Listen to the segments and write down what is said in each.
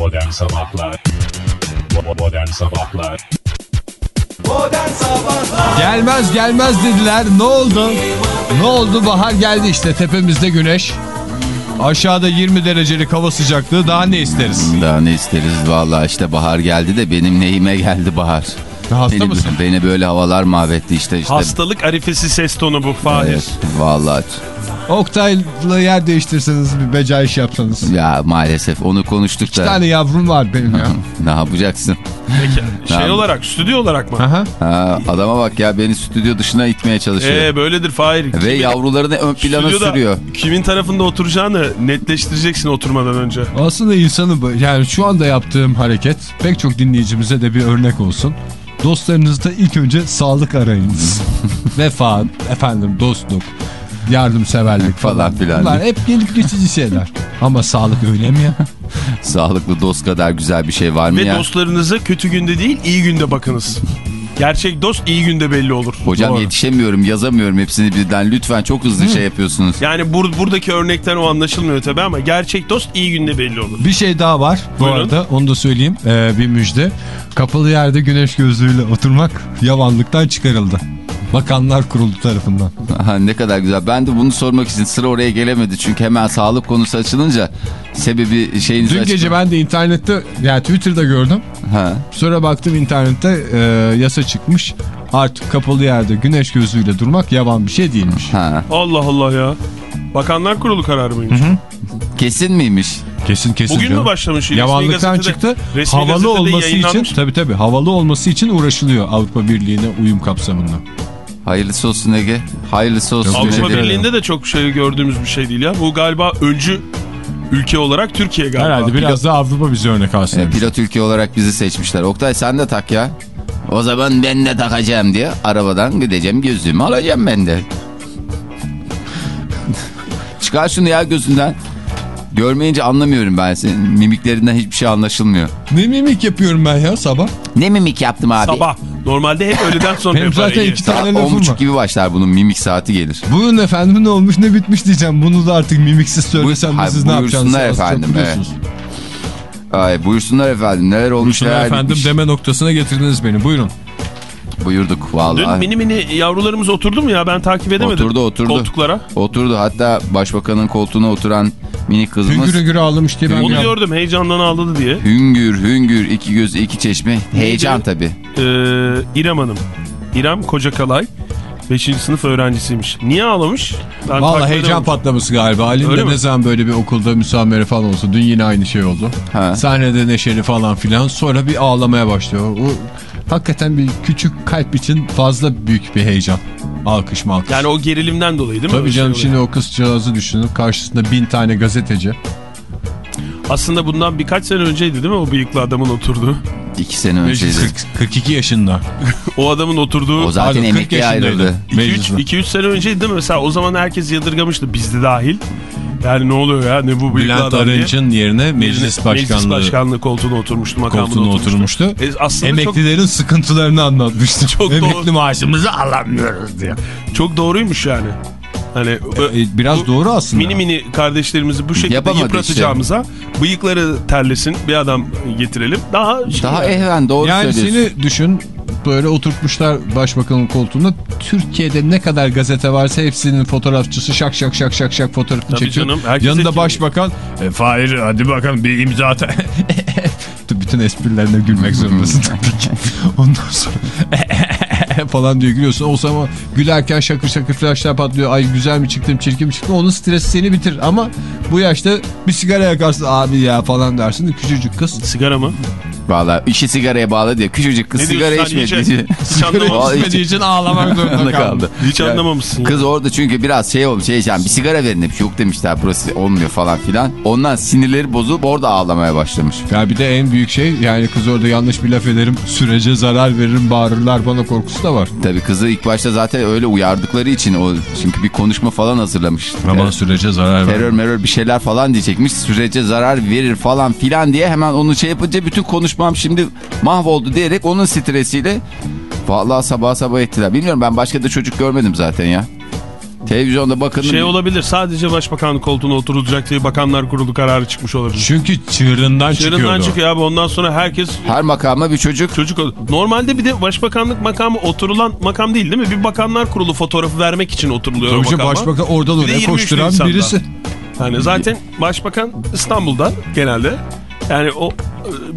Modern Sabahlar Modern Sabahlar Gelmez gelmez dediler. Ne oldu? Ne oldu? Bahar geldi işte. Tepemizde güneş. Aşağıda 20 derecelik hava sıcaklığı. Daha ne isteriz? Daha ne isteriz vallahi işte bahar geldi de benim neyime geldi bahar. Hasta beni, mısın? Beni böyle havalar mahvetti işte. işte. Hastalık arifesi ses tonu bu Fahir. Evet, vallahi. Oktay'la yer değiştirseniz bir becaiş yapsanız. Ya maalesef onu konuştuk İki da. tane yavrum var benim ya. ne yapacaksın? Peki, şey Tamam. olarak, stüdyo olarak mı? Aha. Ha, adama bak ya beni stüdyo dışına itmeye çalışıyor. Ee, böyledir Fahir. Ve Kimin- yavrularını ön plana stüdyoda sürüyor. Kimin tarafında oturacağını netleştireceksin oturmadan önce. Aslında insanı yani şu anda yaptığım hareket pek çok dinleyicimize de bir örnek olsun. Dostlarınızda ilk önce sağlık arayınız. Vefa, efendim dostluk, yardımseverlik falan. Falan filan. Bunlar hep gelip geçici şeyler. Ama sağlık öyle mi ya? Sağlıklı dost kadar güzel bir şey var mı Ve ya? dostlarınıza kötü günde değil iyi günde bakınız. Gerçek dost iyi günde belli olur. Hocam Doğru. yetişemiyorum yazamıyorum hepsini birden. Lütfen çok hızlı şey yapıyorsunuz. Yani bur buradaki örnekten o anlaşılmıyor tabii ama gerçek dost iyi günde belli olur. Bir şey daha var bu Buyurun. arada onu da söyleyeyim Ee, bir müjde. Kapalı yerde güneş gözlüğüyle oturmak yavanlıktan çıkarıldı. Bakanlar Kurulu tarafından. Aha, ne kadar güzel. Ben de bunu sormak için sıra oraya gelemedi. Çünkü hemen sağlık konusu açılınca sebebi şeyinizi Dün gece ben de internette yani Twitter'da gördüm. Ha. Sonra baktım internette e, yasa çıkmış. Artık kapalı yerde güneş gözlüğüyle durmak yavan bir şey değilmiş. Ha. Allah Allah ya. Bakanlar Kurulu kararı mıymış? Kesin miymiş? Kesin kesin. Bugün canım. mü başlamış? Yavanlıktan çıktı. Havalı olması için tabii tabii havalı olması için uğraşılıyor Avrupa Birliği'ne uyum kapsamında. Hayırlısı olsun Ege. Hayırlısı olsun. Avrupa. Birliği'nde de çok şey gördüğümüz bir şey değil ya. Bu galiba öncü ülke olarak Türkiye galiba. Herhalde biraz da Avrupa bize örnek alsın. E, pilot ülke olarak bizi seçmişler. Oktay sen de tak ya. O zaman ben de takacağım diye arabadan gideceğim gözlüğümü alacağım ben de. Çıkar şunu ya gözünden. Görmeyince anlamıyorum ben senin. Mimiklerinden hiçbir şey anlaşılmıyor. Ne mimik yapıyorum ben ya sabah? Ne mimik yaptım abi? Sabah. Normalde hep öğleden sonra Benim zaten iki tane lafım 10.30 var. gibi başlar bunun mimik saati gelir. Buyurun efendim ne olmuş ne bitmiş diyeceğim. Bunu da artık mimiksiz söylesem Buyur- de siz ne yapacaksınız? buyursunlar efendim, biliyorsunuz. Ay buyursunlar efendim neler olmuş Buyursunlar neler efendim bitmiş. deme noktasına getirdiniz beni. Buyurun. Buyurduk Dün vallahi. mini mini yavrularımız oturdu mu ya ben takip edemedim. Oturdu, oturdu. Koltuklara. Oturdu hatta başbakanın koltuğuna oturan minik kızımız. Hüngür hüngür ağlamış diye ben Onu ya- gördüm heyecandan ağladı diye. Hüngür hüngür iki göz iki çeşme. Heyecan tabi. Ee, İrem Hanım. İrem Kocakalay. 5. sınıf öğrencisiymiş. Niye ağlamış? Ben Vallahi takip heyecan edemedim. patlaması galiba. Ali'nin de ne zaman böyle bir okulda müsamere falan olsa. Dün yine aynı şey oldu. Ha. Sahnede neşeli falan filan. Sonra bir ağlamaya başlıyor. O hakikaten bir küçük kalp için fazla büyük bir heyecan. Alkış mı alkış. Yani o gerilimden dolayı değil mi? Tabii Öyle canım şey şimdi o kızcağızı düşünün. Karşısında bin tane gazeteci. Aslında bundan birkaç sene önceydi değil mi o bıyıklı adamın oturduğu? İki sene önceydi. 42 yaşında. O adamın oturduğu... O zaten Pardon, 40 emekliye ayrıldı. Meclisinde. 2-3 sene önceydi değil mi? Mesela o zaman herkes yadırgamıştı bizde dahil. Yani ne oluyor ya ne bu bıyıklı Bülent adam. Arınç'ın yerine meclis başkanlığı Meclis başkanlığı koltuğuna oturmuştu. Makamına koltuğuna oturmuştu. E, aslında çok, Emeklilerin sıkıntılarını anlatmıştı. Çok Emekli doğru. maaşımızı alamıyoruz diye. çok doğruymuş yani. Hani E, biraz bu doğru aslında. Mini mini kardeşlerimizi bu şekilde Yapamadı yıpratacağımıza bıyıkları terlesin bir adam getirelim. Daha Daha yani. ehven doğru Yani söylüyorsun. seni düşün böyle oturtmuşlar başbakanın koltuğunda. Türkiye'de ne kadar gazete varsa hepsinin fotoğrafçısı şak şak şak şak şak fotoğrafını Tabii çekiyor. canım, herkes Yanında başbakan e, Fahir hadi bakalım bir imza at. Bütün esprilerine gülmek zorundasın tabii ki. Ondan sonra falan diyor gülüyorsun. O zaman gülerken şakır şakır flaşlar patlıyor. Ay güzel mi çıktım çirkin mi çıktım. Onun stresi seni bitir. Ama bu yaşta bir sigara yakarsın abi ya falan dersin. Küçücük kız. Sigara mı? Valla işi sigaraya bağlı diye. Küçücük kız Ne sigara diyorsun sen içmedi. iyice? Hiç anlamamışsın. İçmediği için ağlamak zorunda kaldı. Hiç Yani anlamamışsın. Kız orada çünkü biraz şey olmuş. Şey, diyeceğim, bir sigara verin demiş. Yok demişler burası olmuyor falan filan. Ondan sinirleri bozulup orada ağlamaya başlamış. Ya bir de en büyük şey yani kız orada yanlış bir laf ederim sürece zarar veririm bağırırlar bana korkusu da var. Tabii kızı ilk başta zaten öyle uyardıkları için o çünkü bir konuşma falan hazırlamış. Aman Evet. sürece zarar ver. Terör merör bir şeyler falan diyecekmiş. Sürece zarar verir falan filan diye hemen onu şey yapınca bütün konuşmam şimdi mahvoldu diyerek onun stresiyle vallahi sabah sabah ettiler. Bilmiyorum ben başka da çocuk görmedim zaten ya. Televizyonda bakın. Şey olabilir sadece başbakanlık koltuğuna oturulacak diye bakanlar kurulu kararı çıkmış olabilir. Çünkü çığırından çıkıyordu. Çığırından çıkıyor abi ondan sonra herkes Her makama bir çocuk. çocuk Normalde bir de başbakanlık makamı oturulan makam değil değil mi? Bir bakanlar kurulu fotoğrafı vermek için oturuluyor Tabii makama. başbakan oradan oraya 23 koşturan Nisan'da. birisi. Yani zaten başbakan İstanbul'da genelde. Yani o...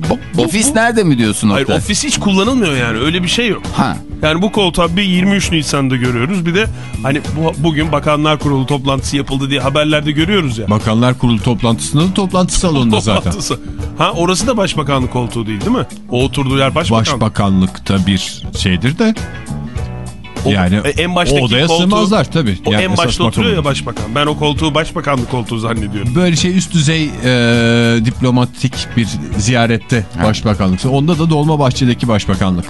bu- bu- Ofis bu- nerede mi diyorsun Hayır Oktay? ofis hiç kullanılmıyor yani öyle bir şey yok. Ha. Yani bu koltuğa bir 23 Nisan'da görüyoruz bir de hani bu, bugün bakanlar kurulu toplantısı yapıldı diye haberlerde görüyoruz ya. Bakanlar kurulu toplantısında da toplantı salonunda zaten. Toplantısı. Ha orası da başbakanlık koltuğu değil değil mi? O oturduğu yer başbakan. Başbakanlıkta bir şeydir de yani e, en baştaki o odaya koltuğu- sığmazlar tabii. O Yani en başta oturuyor ya başbakan. Ben o koltuğu başbakanlık koltuğu zannediyorum. Böyle şey üst düzey e, diplomatik bir ziyarette başbakanlık. Onda da Dolmabahçe'deki başbakanlık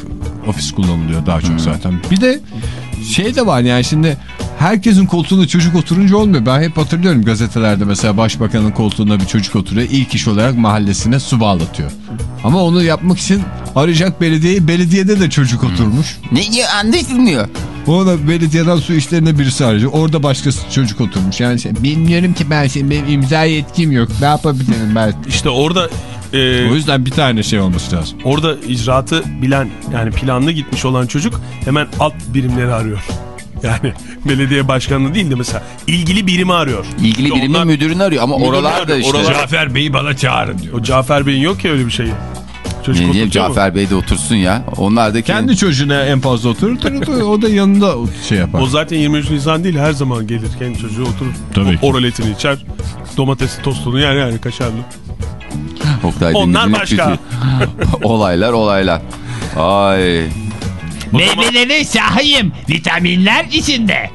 ofis kullanılıyor daha çok zaten. Bir de şey de var yani şimdi herkesin koltuğunda çocuk oturunca olmuyor. Ben hep hatırlıyorum gazetelerde mesela başbakanın koltuğunda bir çocuk oturuyor. İlk iş olarak mahallesine su bağlatıyor. Ama onu yapmak için arayacak belediyeyi belediyede de çocuk oturmuş. Ne anlaşılmıyor. O da belediyeden su işlerine birisi arayacak. Orada başkası çocuk oturmuş. Yani şey, bilmiyorum ki ben şimdi benim imza yetkim yok. Ne yapabilirim ben? İşte orada e, O yüzden bir tane şey olması lazım. orada icraatı bilen yani planlı gitmiş olan çocuk hemen alt birimleri arıyor. Yani belediye başkanlığı değil de mesela ilgili birimi arıyor. İlgili Çünkü birimin onlar- müdürünü arıyor ama oralarda işte. oralar- Cafer Bey'i bana çağırın diyor. O Cafer Bey'in yok ya öyle bir şeyi. Çocuk Ne diyeyim oturtuyor mu? Cafer Bey de otursun ya. Onlar da Kendi çocuğuna en fazla oturur. tabii o da yanında şey yapar. O zaten 23 Nisan değil her zaman gelir kendi çocuğu oturur. Tabii ki. Oraletini içer. Domatesli tostunu yer yani kaşarlı. Oktay Onlar başka. olaylar olaylar. Ay. Meyveleri sahayım. Vitaminler içinde.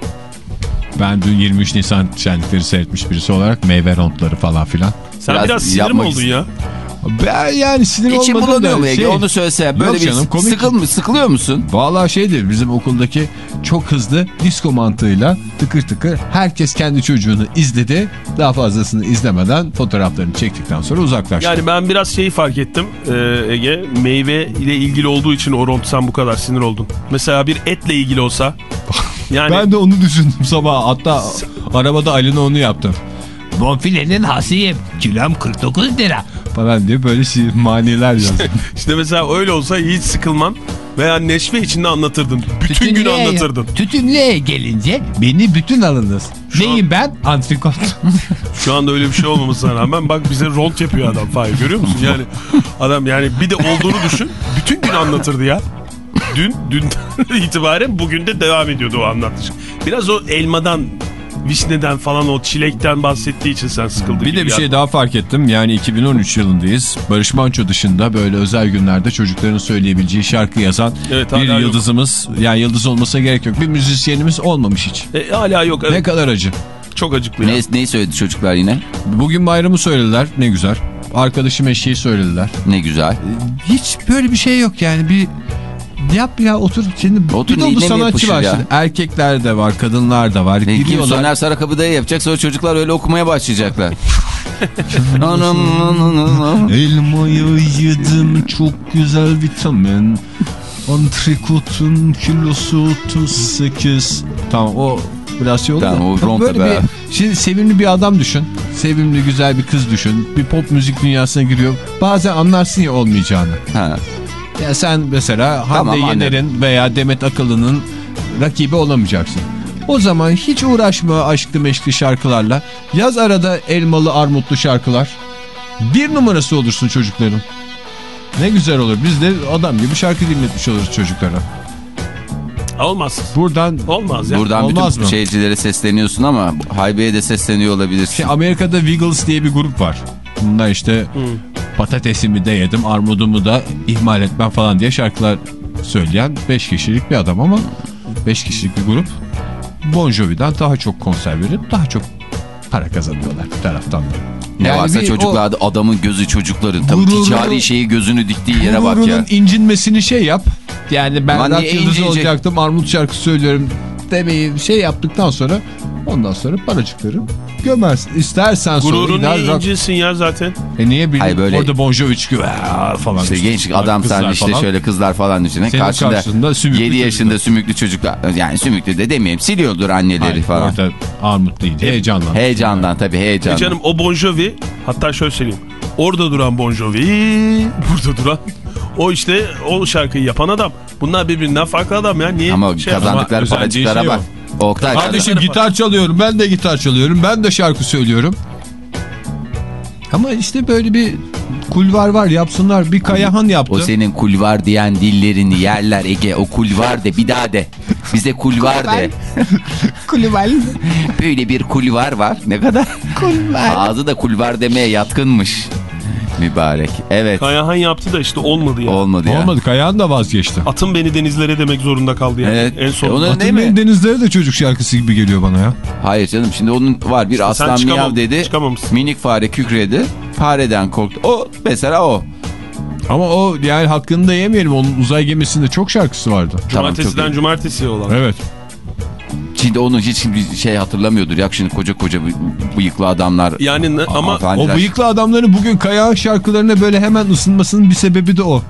Ben dün 23 Nisan şenlikleri seyretmiş birisi olarak meyve rondları falan filan. Sen Biraz biraz, sinir mi oldun ya? Ben yani sinir İçim olmadım bulanıyor da mu Ege? şey- Onu söylesene. Böyle Yok bir canım, komik. sıkıl mı, sıkılıyor musun? Valla şeydir bizim okuldaki çok hızlı disco mantığıyla tıkır tıkır herkes kendi çocuğunu izledi. Daha fazlasını izlemeden fotoğraflarını çektikten sonra uzaklaştı. Yani ben biraz şeyi fark ettim e, Ege. Meyve ile ilgili olduğu için o rond sen bu kadar sinir oldun. Mesela bir etle ilgili olsa. Yani Ben de onu düşündüm sabah. Hatta arabada Ali'ne onu yaptım. Bonfilenin hasıyım. Kilom 49 lira. Falan diye böyle şey, maniler yazdım. işte mesela öyle olsa hiç sıkılmam. Veya neşve içinde anlatırdın. Bütün gün anlatırdın. Tütünlüğe gelince Beni bütün alınız. Şu Neyim ben? Antrikot. Şu anda öyle bir şey olmamasına rağmen bak bize ront yapıyor adam Fahir görüyor musun? Yani adam yani bir de olduğunu düşün. Bütün gün anlatırdı ya. Dün, dünden itibaren bugün de devam ediyordu o anlatış. Biraz o elmadan, vişneden falan o çilekten bahsettiği için sen sıkıldın. Bir de bir ya. şey daha fark ettim. Yani 2013 yılındayız. Barış Manço dışında böyle özel günlerde çocukların söyleyebileceği şarkı yazan Evet, bir hala yok. yıldızımız. Yani yıldız olmasına gerek yok. Bir müzisyenimiz olmamış hiç. E, hala yok. Ne Evet, kadar acı. çok acıklı ya. Ne, neyi söyledi çocuklar yine? Bugün bayramı söylediler. Ne güzel. Arkadaşım eşeği söylediler. Ne güzel. Hiç böyle bir şey yok yani. Bir yap ya otur. Şimdi Otur, bir dolu sanatçı var ya? şimdi. Erkekler de var, kadınlar da var. Ne, kim Giriyorlar. Soner Sarıkabı'da yapacak sonra çocuklar öyle okumaya başlayacaklar. Elmayı yedim çok güzel vitamin. Antrikotun kilosu 38. Tamam o biraz şey oldu. Tamam, da. o ronta Böyle be. bir, şimdi sevimli bir adam düşün. Sevimli güzel bir kız düşün. Bir pop müzik dünyasına giriyor. Bazen anlarsın ya olmayacağını. Ha. Ya sen mesela Hande Tamam, anladım. Yener'in veya Demet Akıllı'nın rakibi olamayacaksın. O zaman hiç uğraşma aşklı meşkli şarkılarla. Yaz arada elmalı armutlu şarkılar. Bir numarası olursun çocukların. Ne güzel olur. Biz de adam gibi şarkı dinletmiş oluruz çocuklara. Olmaz. Buradan Olmaz ya. Buradan Olmaz bütün mı? şeycilere sesleniyorsun ama Haybe'ye de sesleniyor olabilirsin. şey, Amerika'da Wiggles diye bir grup var. Bunlar işte patatesimi de yedim, armudumu da ihmal etmem falan diye şarkılar söyleyen 5 kişilik bir adam ama 5 kişilik bir grup. Bon Jovi'den daha çok konser verip daha çok para kazanıyorlar bir taraftan da. ne Yani varsa çocuklarda adamın gözü çocukların. Tabii Gururunu- ticari şeyi gözünü diktiği yere bak ya. İncinmesini şey yap. Yani ben Lan rock yıldızı olacaktım armut şarkı söylüyorum demeyi şey yaptıktan sonra ondan sonra paracıkları gömersin. İstersen sonra Gururun gider niye rock- incinsin ya zaten? E niye bileyim Hayır, böyle- orada Bon Jovi çıkıyor "Aa!" falan. İşte işte genç adam sen işte falan. şöyle kızlar falan düşünün. Senin Karşında, karşında sümüklü 7 yaşında çocuklar. sümüklü çocuklar. Yani sümüklü de demeyeyim. Siliyordur anneleri Hayır, falan. Orada armut değil. Heyecanla. Heyecandan tabii E heyecandan. canım o Bon Jovi hatta şöyle söyleyeyim. Orada duran Bon Jovi, burada duran o işte o şarkıyı yapan adam. Bunlar birbirinden farklı adam ya. Niye Ama şey kazandıkları paracıklara şey bak. Oktay Kardeşim gitar çalıyorum. Ben de gitar çalıyorum. Ben de şarkı söylüyorum. Ama işte böyle bir kulvar var yapsınlar. Bir Kayahan yaptı. o senin kulvar diyen dillerini yerler Ege. O kulvar de bir daha de. Bize kulvar de. kulvar. Böyle bir kulvar var. Ne kadar? Kulvar. Ağzı da kulvar demeye yatkınmış. Mübarek. Evet. Kayahan yaptı da işte olmadı ya. Olmadı ya. Olmadı Kayahan da vazgeçti. Atın beni denizlere demek zorunda kaldı yani. Evet. En son. E, Atın mi? Beni Denizleri de çocuk şarkısı gibi geliyor bana ya. Hayır canım şimdi onun var bir aslan çıkamam- miyav dedi. çıkamamışsın. Minik fare kükredi. Fareden korktu. O mesela o. Ama o yani hakkını da yemeyelim. Onun uzay gemisinde çok şarkısı vardı. Tamam, Cumartesiden iyi. cumartesiye olan. Evet. Şimdi onu hiç bir şey hatırlamıyordur. Ya şimdi koca koca bı- bıyıklı adamlar. Yani ama O bıyıklı adamların bugün Kayahan şarkılarına böyle hemen ısınmasının bir sebebi de o.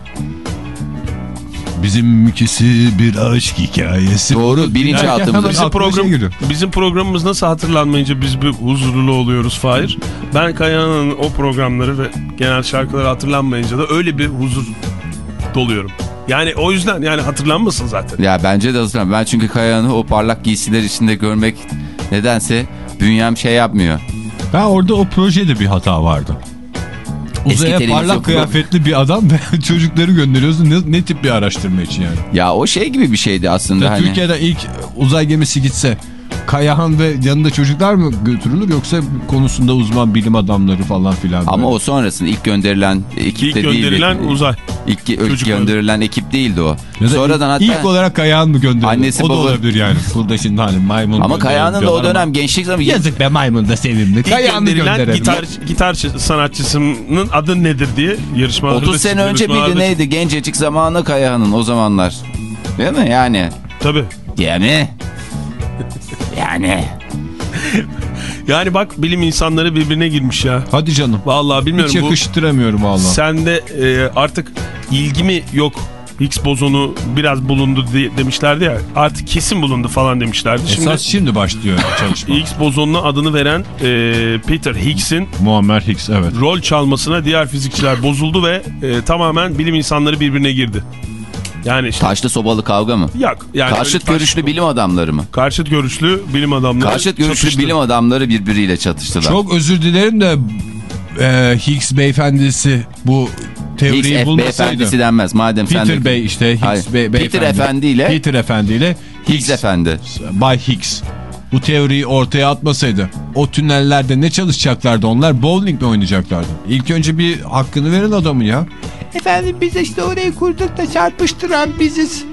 Bizimkisi bir aşk hikayesi. Doğru bilinçaltımız. Hemen bizim aklına şey program bizim programımız nasıl hatırlanmayınca biz bir huzurlu oluyoruz Fahir. Ben Kaya'nın o programları ve genel şarkıları hatırlanmayınca da öyle bir huzur doluyorum. Yani o yüzden yani hatırlanmasın zaten. Ya bence de hazırlan. Ben çünkü Kayahan'ı o parlak giysiler içinde görmek nedense bünyem şey yapmıyor. Ben orada o projede bir hata vardı. Uzaya parlak kıyafetli bir adam ve çocukları gönderiyorsun. Ne, ne tip bir araştırma için yani? Ya o şey gibi bir şeydi aslında. Ya hani. Türkiye'de ilk uzay gemisi gitse Kayahan ve yanında çocuklar mı götürülür yoksa konusunda uzman bilim adamları falan filan. Ama o sonrasında ilk gönderilen ekip İlk de değildi. gönderilen uzay. İlk, ilk gönderilen ekip değildi o. Ya da Sonradan hatta ilk olarak Kayahan mı gönderildi? Annesi, o da baba- olabilir yani. Burada şimdi hani maymun ama Kayahan'ın da o diyorlar ama- dönem gençlik zamanı Yazık be maymun da sevimli. İlk Kayahan'ı gönderelim. gitar, gitar sanatçısının adı nedir diye yarışmalarda 30 sene önce miydi neydi gencecik zamanı Kayahan'ın o zamanlar. Değil mi yani? Tabii. Yani. Yani. Yani bak bilim insanları birbirine girmiş ya. Hadi canım. Vallahi bilmiyorum Hiç bu yakıştıramıyorum valla. sende e, artık ilgi mi yok Higgs bozonu biraz bulundu demişlerdi ya. Artık kesin bulundu falan demişlerdi. Şimdi Esas şimdi başlıyor çalışma. Higgs bozonuna adını veren e, Peter Higgs'in Muammer Higgs evet. rol çalmasına diğer fizikçiler bozuldu ve e, tamamen bilim insanları birbirine girdi. Yani işte Taşlı sobalı kavga mı? yok. Yani Karşıt görüşlü taş- bilim adamları mı? Karşıt görüşlü bilim adamları Karşıt görüşlü çatıştı. bilim adamları birbiriyle çatıştılar. Çok özür dilerim de e, Higgs beyefendisi bu Higgs teoriyi F bulmasaydı. beyefendisi denmez madem sen Peter de... Bey işte Higgs Hayır, Bey, Peter beyefendi. Efendi ile Peter Efendi ile Higgs Efendi. Bay Higgs bu teoriyi ortaya atmasaydı o tünellerde ne çalışacaklardı onlar? Bowling mi oynayacaklardı? İlk önce bir hakkını verin adamın ya. Efendim biz işte orayı kurduk da çarpıştıran biziz.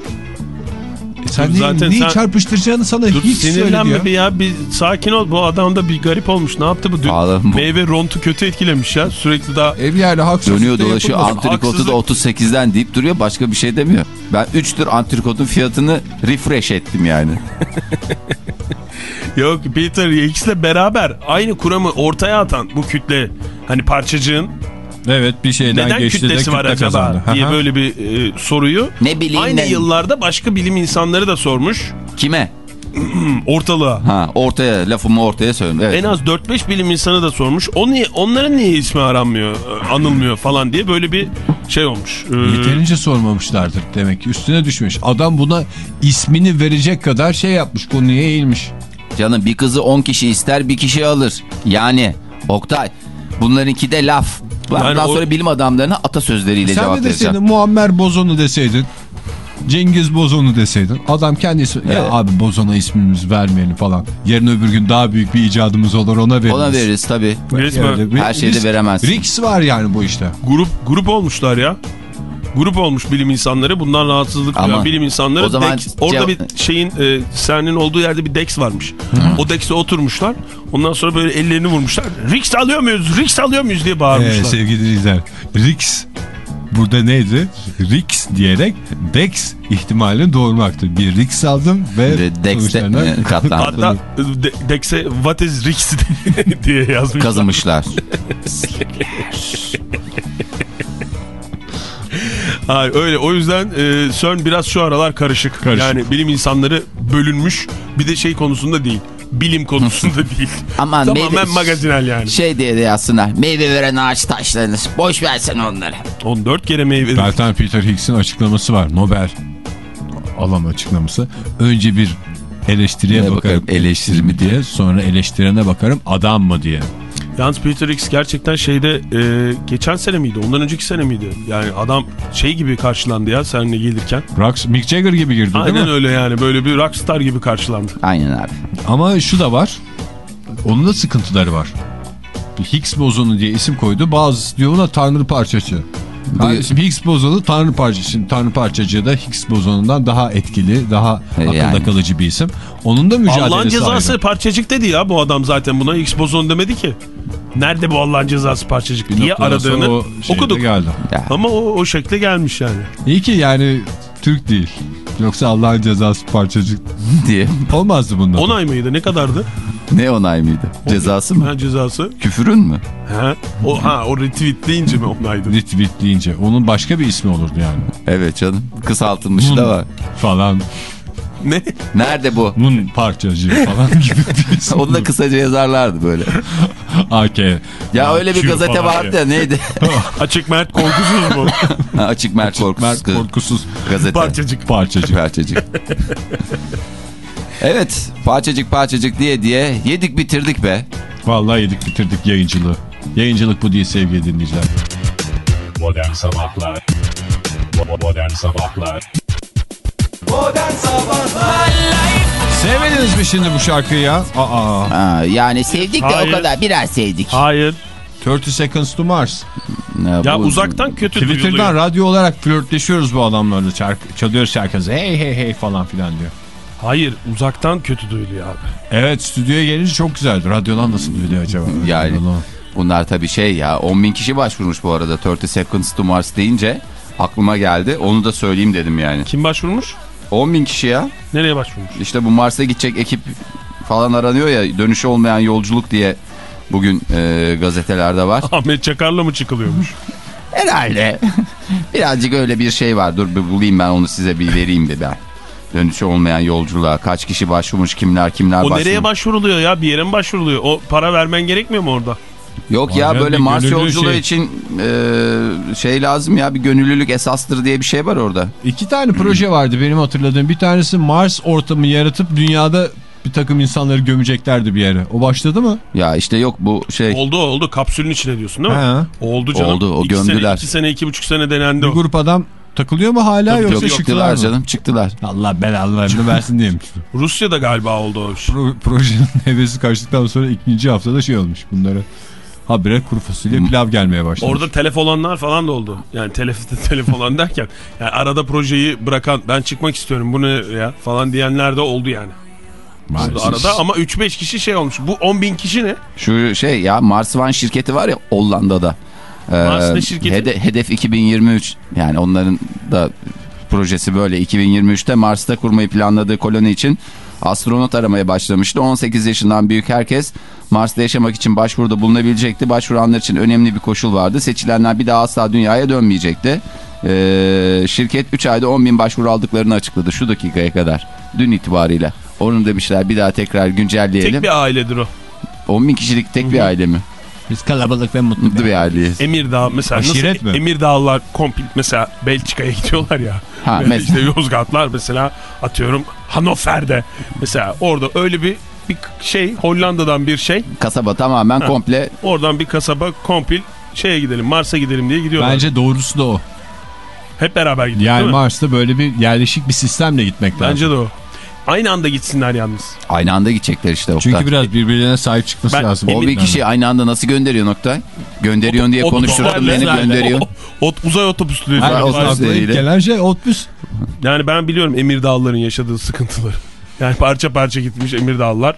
E sen Dur, zaten neyi sen- çarpıştıracağını sana Dur hiç söyledi sinirlenme bir ya bir sakin ol bu adam da bir garip olmuş ne yaptı bu dün bu. meyve rontu kötü etkilemiş ya sürekli daha Ev yani haksızlık Dönüyor dolaşıyor antrikotu da Haksızlık. 38'den deyip duruyor başka bir şey demiyor. Ben 3 tür antrikotun fiyatını refresh ettim yani. yok Peter Higgs'le beraber aynı kuramı ortaya atan bu kütle hani parçacığın Evet bir şeyden neden geçti de kütlesi var kütle acaba kazandı. diye böyle bir e, soruyu Ne bileyim aynı ne- yıllarda başka bilim insanları da sormuş Kime? ortalığa. Ha ortaya lafımı ortaya söylüyorum. Evet. En az 4-5 bilim insanı da sormuş. O niye, onların niye ismi aranmıyor, e, anılmıyor falan diye böyle bir şey olmuş. Ee, Yeterince sormamışlardır demek ki üstüne düşmüş. Adam buna ismini verecek kadar şey yapmış konuya eğilmiş. Canım bir kızı 10 kişi ister bir kişi alır. Yani Oktay bunlarınki de laf. Bundan Yani o- sonra bilim adamlarına atasözleriyle Sen cevap de deseydin vereceğim. Muammer Bozon'u deseydin. Cengiz Bozon'u deseydin. Adam kendisi ya Evet. abi Bozon'a ismimiz vermeyelim falan. Yarın öbür gün daha büyük bir icadımız olur ona veririz. Ona veririz tabii. Bir Her şeyi de risk- veremezsin. Risk var yani bu işte. grup grup olmuşlar ya. Grup olmuş bilim insanları. Bundan rahatsızlık Ama duyan bilim insanları. o zaman Dex- orada bir şeyin e, CERN'in olduğu yerde bir Dex varmış. O Dex'e oturmuşlar. Ondan sonra böyle ellerini vurmuşlar. Risk alıyor muyuz? Risk alıyor muyuz diye Ee, bağırmışlar. sevgili dinleyiciler. Risk Burada neydi? Rix diyerek Dex ihtimalini doğurmaktı. Bir Rix aldım ve De- Dex'te sonuçlarına e, katlandı. Hatta de, Dex'e what is Rix diye yazmış. Kazımışlar. Hayır öyle o yüzden e, CERN biraz şu aralar karışık. Karışık. Yani bilim insanları bölünmüş bir de şey konusunda değil. Bilim konusunda değil. Aman Tamamen meyve- magazinel yani. Şey diye de yazsınlar. Meyve veren ağaç taşlarınız. Boş versen onları. 14 kere meyve. Zaten Peter Higgs'in açıklaması var. Nobel alan açıklaması. Önce bir eleştiriye Ne bakarım. bakarım, eleştiri mi diye. Sonra eleştirene bakarım adam mı diye. Yalnız Peter X gerçekten şeyde e, geçen sene miydi? Ondan önceki sene miydi? Yani adam şey gibi karşılandı ya seninle gelirken. Rox, Mick Jagger gibi girdi değil Aynen mi? öyle yani böyle bir rockstar gibi karşılandı. Aynen abi. Ama şu da var. Onun da sıkıntıları var. Higgs bozonu diye isim koydu. Bazısı diyor tanrı parçacı. Kardeşim Higgs bozonu tanrı parçacı. Tanrı parçacığı da Higgs bozonundan daha etkili, daha E, akılda yani. kalıcı bir isim. Onun da mücadelesi Allah'ın cezası ayrı. parçacık dedi ya bu adam zaten buna X bozon demedi ki. Nerede bu Allah'ın cezası parçacık Bir diye sonra aradığını o şeyde okuduk. geldi. Ya. Ama o, o şekle gelmiş yani. İyi ki yani Türk değil. Yoksa Allah'ın cezası parçacık diye. olmazdı bundan. Onay mıydı ne kadardı? Ne onay mıydı? Cezası mı? Ha, cezası. Küfürün mü? Ha, o, ha, o retweetleyince mi onaydı? Retweet deyince. Onun başka bir ismi olurdu yani. Evet canım. Kısaltılmışı da var. Falan. ne? Nerede bu? Nun parçacı falan gibi isim. Onu da kısaca yazarlardı böyle. AK. Ya öyle bir gazete vardı ya neydi? Açık Mert korkusuz mu? Ha, Açık Mert Korkusuz. Mert korkusuz Gazete. Parçacık. parçacık. Parçacık. evet parçacık parçacık diye diye yedik bitirdik be. Vallahi yedik bitirdik yayıncılığı. Yayıncılık bu değil sevgili dinleyiciler. Modern Sabahlar Bo- Modern Sabahlar Sevmediniz mi şimdi bu şarkıyı ya? Aa. Ha, yani sevdik de Hayır. o kadar biraz sevdik. Hayır. 30 Seconds to Mars. Ya bu- uzaktan kötü Twitter'dan duyuluyor. radyo olarak flörtleşiyoruz bu adamlarla. Şarkı, çalıyoruz şarkımızı. Hey hey hey falan filan diyor. Hayır uzaktan kötü duyuluyor abi. Evet stüdyoya gelince çok güzeldi. Radyodan nasıl duyuluyor acaba? Yani bunlar tabii şey ya 10 bin kişi başvurmuş bu arada 30 Seconds to Mars deyince aklıma geldi. Onu da söyleyeyim dedim yani. Kim başvurmuş? 10 bin kişi ya. Nereye başvurmuş? İşte bu Mars'a gidecek ekip falan aranıyor ya dönüşü olmayan yolculuk diye bugün e, gazetelerde var. Ahmet Çakar'la mı çıkılıyormuş? Herhalde. Birazcık öyle bir şey var. Dur bir bulayım ben onu size bir vereyim bir ben. Dönüşü olmayan yolculuğa kaç kişi başvurmuş kimler kimler O başvurmuş. nereye başvuruluyor ya? Bir yere mi başvuruluyor? O para vermen gerekmiyor mu orada? Yok ya Bazen böyle bir Mars yolculuğu şey. için e, şey lazım ya bir gönüllülük esastır diye bir şey var orada. İki tane proje vardı benim hatırladığım. Bir tanesi Mars ortamı yaratıp dünyada bir takım insanları gömeceklerdi bir yere. O başladı mı? Ya işte yok bu şey Oldu oldu. Kapsülün içine diyorsun değil mi? He. Oldu canım. Oldu, o İki gömdüler. Sene, iki sene, iki buçuk sene denendi Bir o. grup adam takılıyor mu hala Tabii, yoksa yok çıktılar mı? canım çıktılar. Allah belalarını versin diyemiş. Rusya'da galiba oldu o iş. Pro- projenin hevesi kaçtıktan sonra ikinci haftada şey olmuş bunlara. Habire kuru fasulye pilav gelmeye başlamış. Orada telef olanlar falan da oldu. Yani telef, telef olan derken yani arada projeyi bırakan ben çıkmak istiyorum bu ne ya falan diyenler de oldu yani. Maalesef. Arada ama 3-5 kişi şey olmuş. Bu 10 bin kişi ne? Şu şey ya Mars One şirketi var ya Hollanda'da. Ee, Mars ne şirketi? hede- hedef 2023 yani onların da projesi böyle 2023'te Mars'ta kurmayı planladığı koloni için astronot aramaya başlamıştı. 18 yaşından büyük herkes Mars'ta yaşamak için başvuruda bulunabilecekti. Başvuranlar için önemli bir koşul vardı. Seçilenler bir daha asla dünyaya dönmeyecekti. Ee, şirket 3 ayda 10 bin başvuru aldıklarını açıkladı şu dakikaya kadar. Dün itibariyle. Onu demişler bir daha tekrar güncelleyelim. Tek bir ailedir o. 10 bin kişilik tek bir aile mi? Biz kalabalık ve mutlu. Mutlu bir aileyiz. Emirdağ mesela Aşiret nasıl mi? Emirdağlılar kompil mesela Belçika'ya gidiyorlar ya. Ha, mesela. işte Yozgatlar mesela atıyorum Hannover'de mesela orada öyle bir bir şey Hollanda'dan bir şey Kasaba tamamen Ha. komple oradan bir kasaba kompil şeye gidelim Mars'a gidelim diye gidiyorlar. Bence doğrusu da o. Hep beraber gidiyor Yani? Mars'ta böyle bir yerleşik bir sistemle gitmek lazım. Bence de o. Aynı anda gitsinler yalnız. aynı anda gidecekler işte Oktay. Çünkü biraz birbirlerine sahip çıkması Ben- lazım. o bir kişi aynı anda nasıl gönderiyor Oktay? Gönderiyorsun diye konuşturdun beni gönderiyorsun. Ot- uzay otobüsleri. Her Ben o otobüs akla ilk dediğiyle. gelen şey otobüs. Yani ben biliyorum Emirdağlıların yaşadığı sıkıntıları. Yani parça parça gitmiş Emirdağlılar.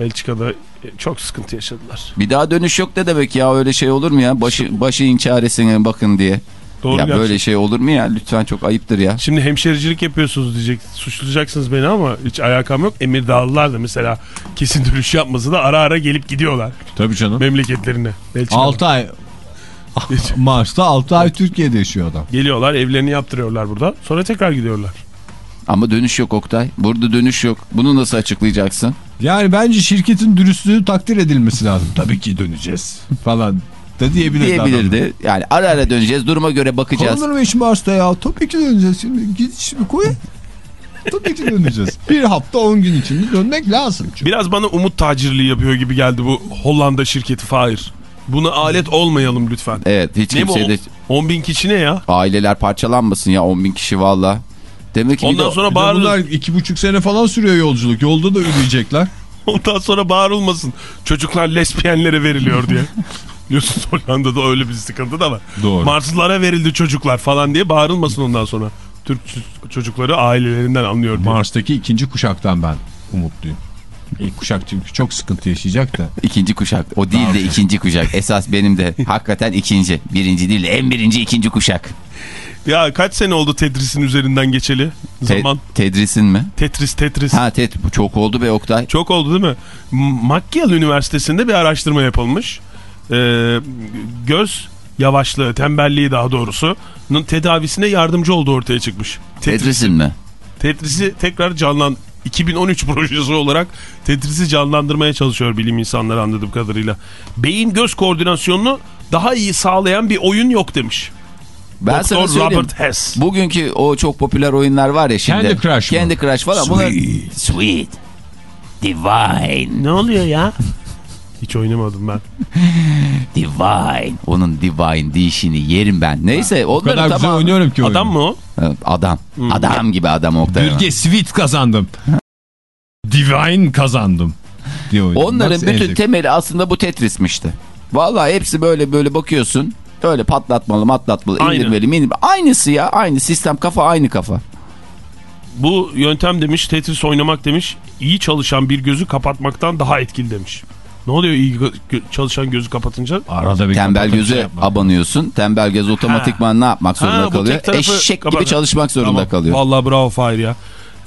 Belçika'da e, çok sıkıntı yaşadılar. Bir daha dönüş yok ne demek ya öyle şey olur mu ya? Başı, başı inçaresine bakın diye. Doğru ya gerçekten. böyle şey olur mu ya? Lütfen çok ayıptır ya. Şimdi hemşericilik yapıyorsunuz diyecek, suçlayacaksınız beni ama hiç alakam yok. Emirdağlılar da mesela kesin dönüş yapmasa da ara ara gelip gidiyorlar Tabii canım. memleketlerine. Belçika'da. 6 ay Mars'ta 6 ay Türkiye'de yaşıyor adam. Geliyorlar evlerini yaptırıyorlar burada sonra tekrar gidiyorlar. Ama dönüş yok Oktay. Burada dönüş yok. Bunu nasıl açıklayacaksın? Yani bence şirketin dürüstlüğü takdir edilmesi lazım. Tabii ki döneceğiz falan da diyebilirdi. Diyebilirdi. Yani ara ara döneceğiz. Duruma göre bakacağız. Kalınır mı iş Mars'ta ya? Tabii ki döneceğiz şimdi. Git şimdi koy. Tabii ki döneceğiz. Bir hafta 10 gün içinde dönmek lazım. Çünkü. Biraz bana umut tacirliği yapıyor gibi geldi bu Hollanda şirketi Fahir. Buna alet olmayalım lütfen. Evet hiç Ne bu? kimse de 10 bin kişi ne ya? aileler parçalanmasın ya 10 bin kişi valla. Demek ki Ondan de- sonra bağırılır. bunlar iki buçuk sene falan sürüyor yolculuk. Yolda da ödeyecekler. Ondan sonra bağırılmasın. Çocuklar lesbiyenlere veriliyor diye. Biliyorsunuz Hollanda'da öyle bir sıkıntı da var. Doğru. Marslılara verildi çocuklar falan diye bağırılmasın ondan sonra. Türk çocukları ailelerinden anlıyor diye. Mars'taki ikinci kuşaktan ben umutluyum. İlk kuşak çünkü çok sıkıntı yaşayacak da. İkinci kuşak. O değil de ikinci kuşak. Esas benim de hakikaten ikinci. Birinci değil de en birinci ikinci kuşak. Ya kaç sene oldu Tetris'in üzerinden geçeli? Te- Zaman. Tedrisin mi? Tetris Tetris. Ha tet bu çok oldu be Oktay. Çok oldu değil mi? M- McGill Üniversitesi'nde bir araştırma yapılmış. Ee, göz yavaşlığı, tembelliği daha doğrusu tedavisine yardımcı olduğu ortaya çıkmış. Tetris. Tedrisin mi? Tetris'i tekrar canlan 2013 projesi olarak Tetris'i canlandırmaya çalışıyor bilim insanları anladığım kadarıyla. Beyin göz koordinasyonunu daha iyi sağlayan bir oyun yok demiş. Ben sana Doktor söyleyeyim. Robert Hess. Bugünkü o çok popüler oyunlar var ya şimdi. Candy Crush mı? Candy Crush falan. Bunlar... Sweet. Divine. Ne oluyor ya? Hiç oynamadım ben. Divine. Onun divine dişini yerim ben. Neyse O onları kadar güzel tamam. oynuyorum ki Adam oyunu. mı o? Evet, Adam. Adam gibi adam Oktay. Bürge Sweet kazandım. Divine kazandım. Diye. Onların en bütün temeli aslında bu Tetris'mişti. Vallahi hepsi böyle böyle bakıyorsun. Öyle patlatmalı matlatmalı Aynı. indirmeli mindir. Aynısı ya aynı sistem kafa aynı kafa. Bu yöntem demiş Tetris oynamak demiş iyi çalışan bir gözü kapatmaktan daha etkili demiş. Ne oluyor iyi gö- çalışan gözü kapatınca? Arada bir Tembel göze şey yapmak. abanıyorsun. Tembel göz otomatikman ne yapmak zorunda Ha, kalıyor? Eşek gibi çalışmak zorunda Tamam. kalıyor. Vallahi bravo Fahir ya.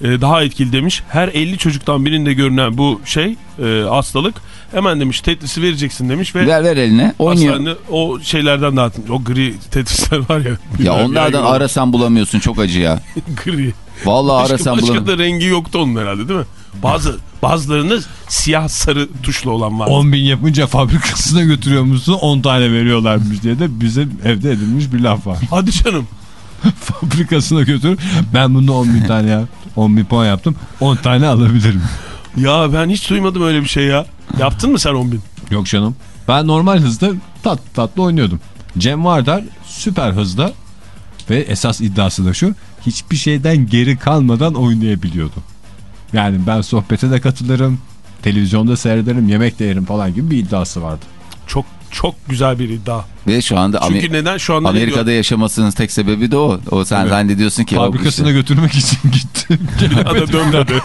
Ee, daha etkili demiş. Her 50 çocuktan birinde görünen bu şey e, hastalık hemen demiş Tetris'i vereceksin demiş ve Ver ver eline oynuyor. o şeylerden dağıtmış. O gri Tetris'ler var ya. Ya onlardan arasan bulamıyorsun çok acı ya. gri. Vallahi Başka, arasan başka bulamıyorsun. da rengi yoktu onun herhalde değil mi? Bazı bazılarında siyah sarı tuşlu olan var. 10 bin yapınca fabrikasına götürüyor musun 10 tane veriyorlarmış diye de bize evde edilmiş bir laf var. Hadi canım. fabrikasına götür ben bunda 10 bin tane ya 10 bin puan yaptım 10 tane alabilirim. Ya ben hiç duymadım öyle bir şey ya. Yaptın mı sen 10 bin? Yok canım ben normal hızda tat tatlı oynuyordum. Cem Vardar süper hızda ve esas iddiası da şu hiçbir şeyden geri kalmadan oynayabiliyordu. Yani ben sohbete de katılırım televizyonda seyrederim yemek de yerim falan gibi bir iddiası vardı. Çok çok güzel bir iddia. Ve şu anda Çünkü Amer- neden şu anda Amerika'da diyor? yaşamasının tek sebebi de o. O sen Evet. zannediyorsun ki Fabrikasına işte- götürmek için gitti. Ya da dönmedi.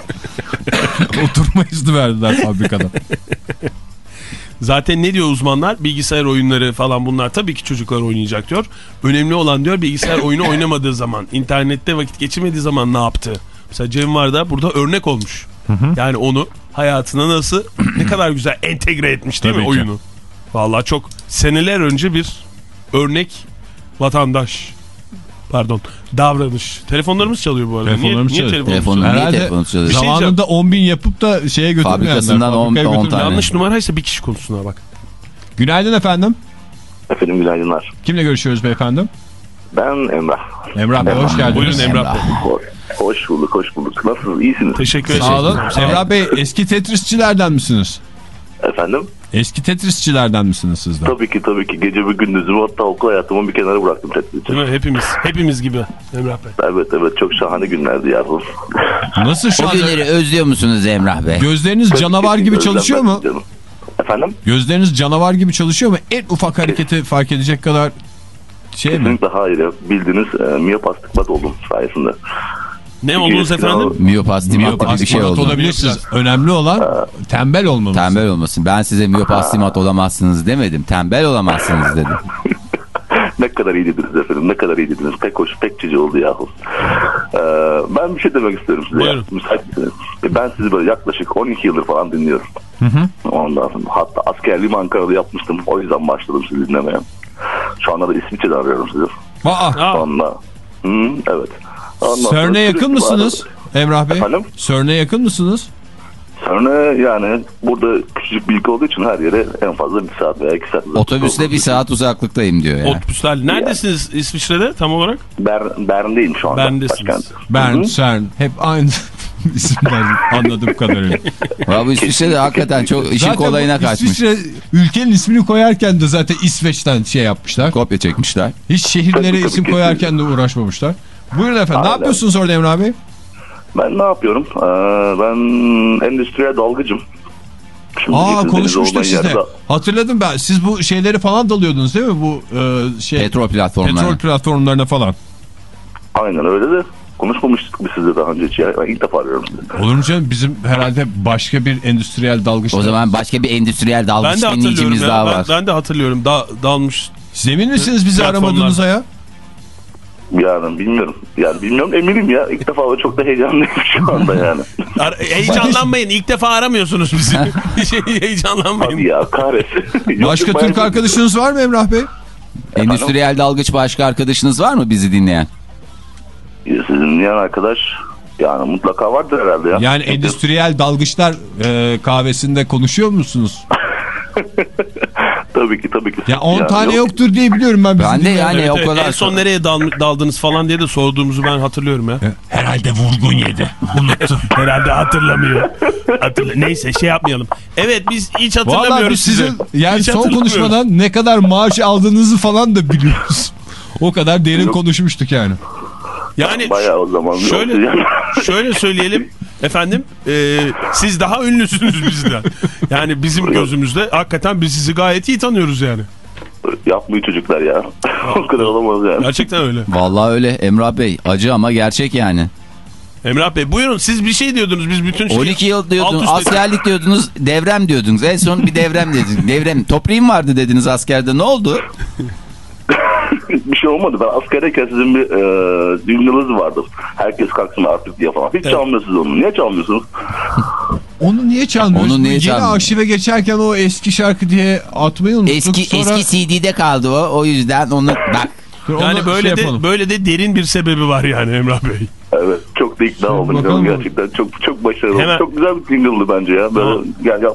Oturma izni verdiler fabrikada. Zaten ne diyor uzmanlar? Bilgisayar oyunları falan bunlar tabii ki çocuklar oynayacak diyor. Önemli olan diyor bilgisayar oyunu oynamadığı zaman, internette vakit geçirmediği zaman ne yaptı? Mesela Cem var da burada örnek olmuş. Yani onu hayatına nasıl ne kadar güzel entegre etmiş değil mi Tabii ki. oyunu? Vallahi çok seneler önce bir örnek vatandaş pardon davranış. Telefonlarımız çalıyor bu arada. Telefonlarımız niye, niye çalıyor. telefonumuz Telefonun çalıyor? niye Herhalde telefonu çalıyor? şey Zamanında 10 bin yapıp da şeye götürmeyenler. Fabrikasından on- fabrikaya on götürmeyenler. tane. Yanlış numaraysa bir kişi konusuna bak. Günaydın efendim. Efendim günaydınlar. Kimle görüşüyoruz beyefendi? Ben Emrah. Emrah Bey hoş geldiniz. Buyurun Emrah Bey. Ho- Hoş bulduk, hoş bulduk. Nasılsınız? İyisiniz? Teşekkür ederim. Sağ olun. Emrah Bey eski Tetrisçilerden misiniz? Efendim? Eski Tetrisçilerden misiniz siz de? Tabii ki tabii ki gece ve gündüzümü hatta okul hayatımı bir kenara bıraktım Tetris için. Değil mi? Hepimiz, hepimiz gibi Emrah Bey. Evet evet çok şahane günlerdi yahu. Nasıl şu O anda? günleri özlüyor musunuz Emrah Bey? Gözleriniz canavar gibi çalışıyor mu? Canım. Efendim? Gözleriniz canavar gibi çalışıyor mu? En ufak hareketi fark edecek kadar şey mi? Kesinlikle hayır ya. Bildiğiniz e, miyop astigmat oldum sayesinde. Ne oldunuz efendim? Miyop gibi bir şey astigmat oldu. olabilirsiniz. Önemli olan tembel olmaması. Tembel olmasın. Ben size miyop astimat olamazsınız demedim. Tembel olamazsınız dedim. Ne kadar iyiydiniz efendim. Ne kadar iyiydiniz. Pek hoş, pek cici oldu yahu. Ee, ben bir şey demek istiyorum size. Buyurun. Ya, müsait misiniz? E, Ben sizi böyle yaklaşık 12 yıldır falan dinliyorum. Ondan sonra hatta askerliğimi Ankara'da yapmıştım. O yüzden başladım sizi dinlemeye. Şu anda da İsviçre'de arıyorum sizi. Aa, Sonra, hı, evet. Ondan CERN'e yakın mısınız bağırdım. Emrah Bey? Efendim? CERN'e yakın mısınız? Sonra yani burada küçücük bir ülke olduğu için her yere en fazla bir saat veya iki saat. Otobüsle bir saat uzaklıktayım diyor ya. otobüsler. Neredesiniz İsviçre'de tam olarak? Bern, Bern'deyim şu anda. Bern'desiniz. başkent. Bern. CERN hep aynı isimler anladığım kadarıyla. Ya bu İsviçre'de hakikaten çok işin Zaten kolayına kaçmış. İsviçre ülkenin ismini koyarken de zaten İsveç'ten şey yapmışlar. Kopya çekmişler. Hiç şehirlere Tabii, isim koyarken de uğraşmamışlar. Buyurun efendim. Ne Aynen. yapıyorsunuz orada Emrah Bey? Ben ne yapıyorum? Ee, ben endüstriyel dalgıcım. Şimdi Aa konuşmuştuk sizle. yerde- Hatırladım ben. Siz bu şeyleri falan dalıyordunuz değil mi? Bu e, şey Petrol platformları. petrol platformlarına falan. Aynen öyle de konuşmamıştık biz sizle daha önce hiç ya. Ben ilk defa arıyorum sizi. Olur mu canım? Bizim herhalde başka bir endüstriyel dalgıç. O zaman başka bir endüstriyel Ben dalgıç de hatırlıyorum dinleyicimiz ya. daha Ben, var. ben de hatırlıyorum. Da, dalmış. Siz emin misiniz bizi aramadığınıza ya? Yani bilmiyorum. Yani bilmiyorum eminim ya. İlk defa ve çok da heyecanlıyım şu anda yani. Ar- heyecanlanmayın. İlk defa aramıyorsunuz bizi. şey, heyecanlanmayın. Hadi ya kahretsin. Başka Türk arkadaşınız var mı Emrah Bey? Endüstriyel dalgıç başka arkadaşınız var mı bizi dinleyen? Sizin dinleyen arkadaş yani mutlaka vardır herhalde ya. Yani endüstriyel dalgıçlar e, kahvesinde konuşuyor musunuz? Tabii ki tabii ki. Ya 10 Yani tane yok. yoktur diye biliyorum ben. Ben de yani Evet, o evet. kadar. En son nereye dal- daldınız falan diye de sorduğumuzu ben hatırlıyorum ya. Herhalde vurgun yedi. Unuttum. Herhalde hatırlamıyor. Hatırla Neyse şey yapmayalım. Evet biz hiç Vallahi hatırlamıyoruz biz sizin sizi. yani Hiç son konuşmadan ne kadar maaş aldığınızı falan da biliyoruz. O kadar derin Yok. konuşmuştuk yani. Yani Bayağı o zaman. şöyle şöyle söyleyelim efendim e, siz daha ünlüsünüz bizden. Yani bizim gözümüzde hakikaten biz sizi gayet iyi tanıyoruz yani. Yapmayın çocuklar ya. o kadar olamaz yani. Gerçekten öyle. Vallahi öyle Emrah Bey acı ama gerçek yani. Emrah Bey buyurun siz bir şey diyordunuz biz bütün şeyi 12 yıl diyordunuz askerlik diyordunuz devrem diyordunuz. En son bir devrem dediniz. Devrem toprağım vardı dediniz askerde ne oldu? Bir şey olmadı. Ben askerdeyken sizin bir e, jingle'ınız vardı. Herkes kalksın artık diye falan. Hiç çalmıyorsunuz onu. Niye çalmıyorsunuz? Onu niye çalmıyoruz? Onu niye Yeni çalmıyor? arşive geçerken o eski şarkı diye atmayı unuttuk. Eski Sonra... eski CD'de kaldı o. O yüzden onu bak. Onu Yani şey böyle yapalım. de böyle de derin bir sebebi var yani Emrah Bey. Evet. Çok da ikna oldum. Gerçekten çok çok başarılı. Hemen- Çok güzel bir jingle'dı bence ya. Böyle, yani, ya,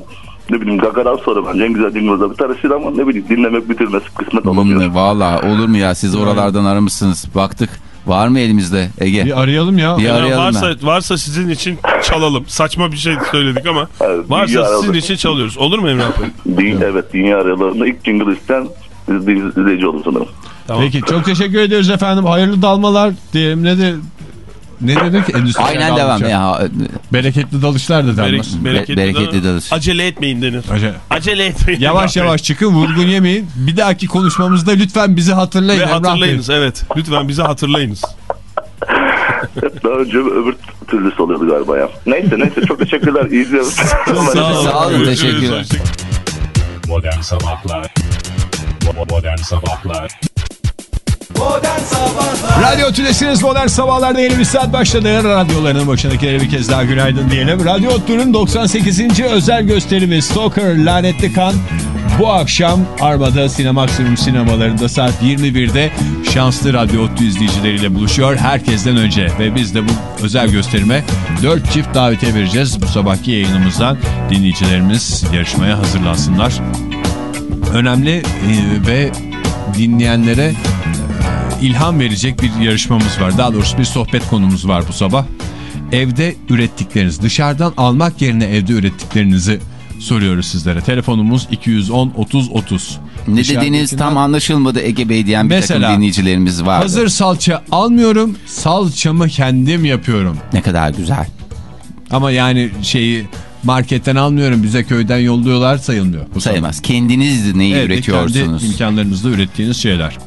ne bileyim Gaga'dan sonra bence en güzel jingle'da bir tanesiydi ama ne bileyim dinlemek bitirmesi kısmet olamıyor. Hmm, Valla olur mu ya siz oralardan aramışsınız. Baktık. Var mı elimizde Ege? Bir arayalım ya. Bir Yani arayalım varsa varsa sizin için çalalım. Saçma bir şey söyledik ama Evet, varsa sizin için çalıyoruz. Olur mu Emrah Bey? Din, evet dünya aralarında ilk jingle isteyen izleyici, oldum sanırım. Tamam. Peki çok teşekkür ediyoruz efendim. Hayırlı dalmalar diyelim. Ne de ne dedik? Endüstriyel Aynen devam ya. Bereketli dalışlar da Berek, denmez. bereketli, bereketli dalış. Acele etmeyin denir. Acele. Acele etmeyin. Yavaş yavaş çıkın vurgun yemeyin. Bir dahaki konuşmamızda lütfen bizi hatırlayın. Ve hatırlayınız evet. Lütfen bizi hatırlayınız. Daha önce öbür türlüsü oluyordu galiba ya. Neyse neyse çok teşekkürler. İyi diyoruz. Sağ olun, Görüşürüz, teşekkürler. hoşçakalın. Modern Sabahlar Modern Sabahlar Radyo Tülesi'niz Modern Sabahlar'da yeni bir saat başladı. Radyolarının başındakilere bir kez daha günaydın diyelim. Radyo Otlu'nun 98. özel gösterimi Stalker Lanetli Kan bu akşam Armada Sinemaksimum sinemalarında saat 21'de şanslı Radyo Otlu izleyicileriyle buluşuyor herkesten önce. Ve biz de bu özel gösterime 4 çift davetiye vereceğiz. Bu sabahki yayınımızdan dinleyicilerimiz yarışmaya hazırlansınlar. Önemli e, ve dinleyenlere ilham verecek bir yarışmamız var. Daha doğrusu bir sohbet konumuz var bu sabah. Evde ürettikleriniz, dışarıdan almak yerine evde ürettiklerinizi soruyoruz sizlere. Telefonumuz 210 30 30. Ne dediğiniz tam anlaşılmadı Ege Bey diyen bir Mesela, takım dinleyicilerimiz var. Hazır salça almıyorum, salçamı kendim yapıyorum. Ne kadar güzel. Ama yani şeyi marketten almıyorum, bize köyden yolluyorlar sayılmıyor. Bu Sayılmaz. Kendiniz neyi Evet, üretiyorsunuz? kendi imkanlarınızla ürettiğiniz şeyler.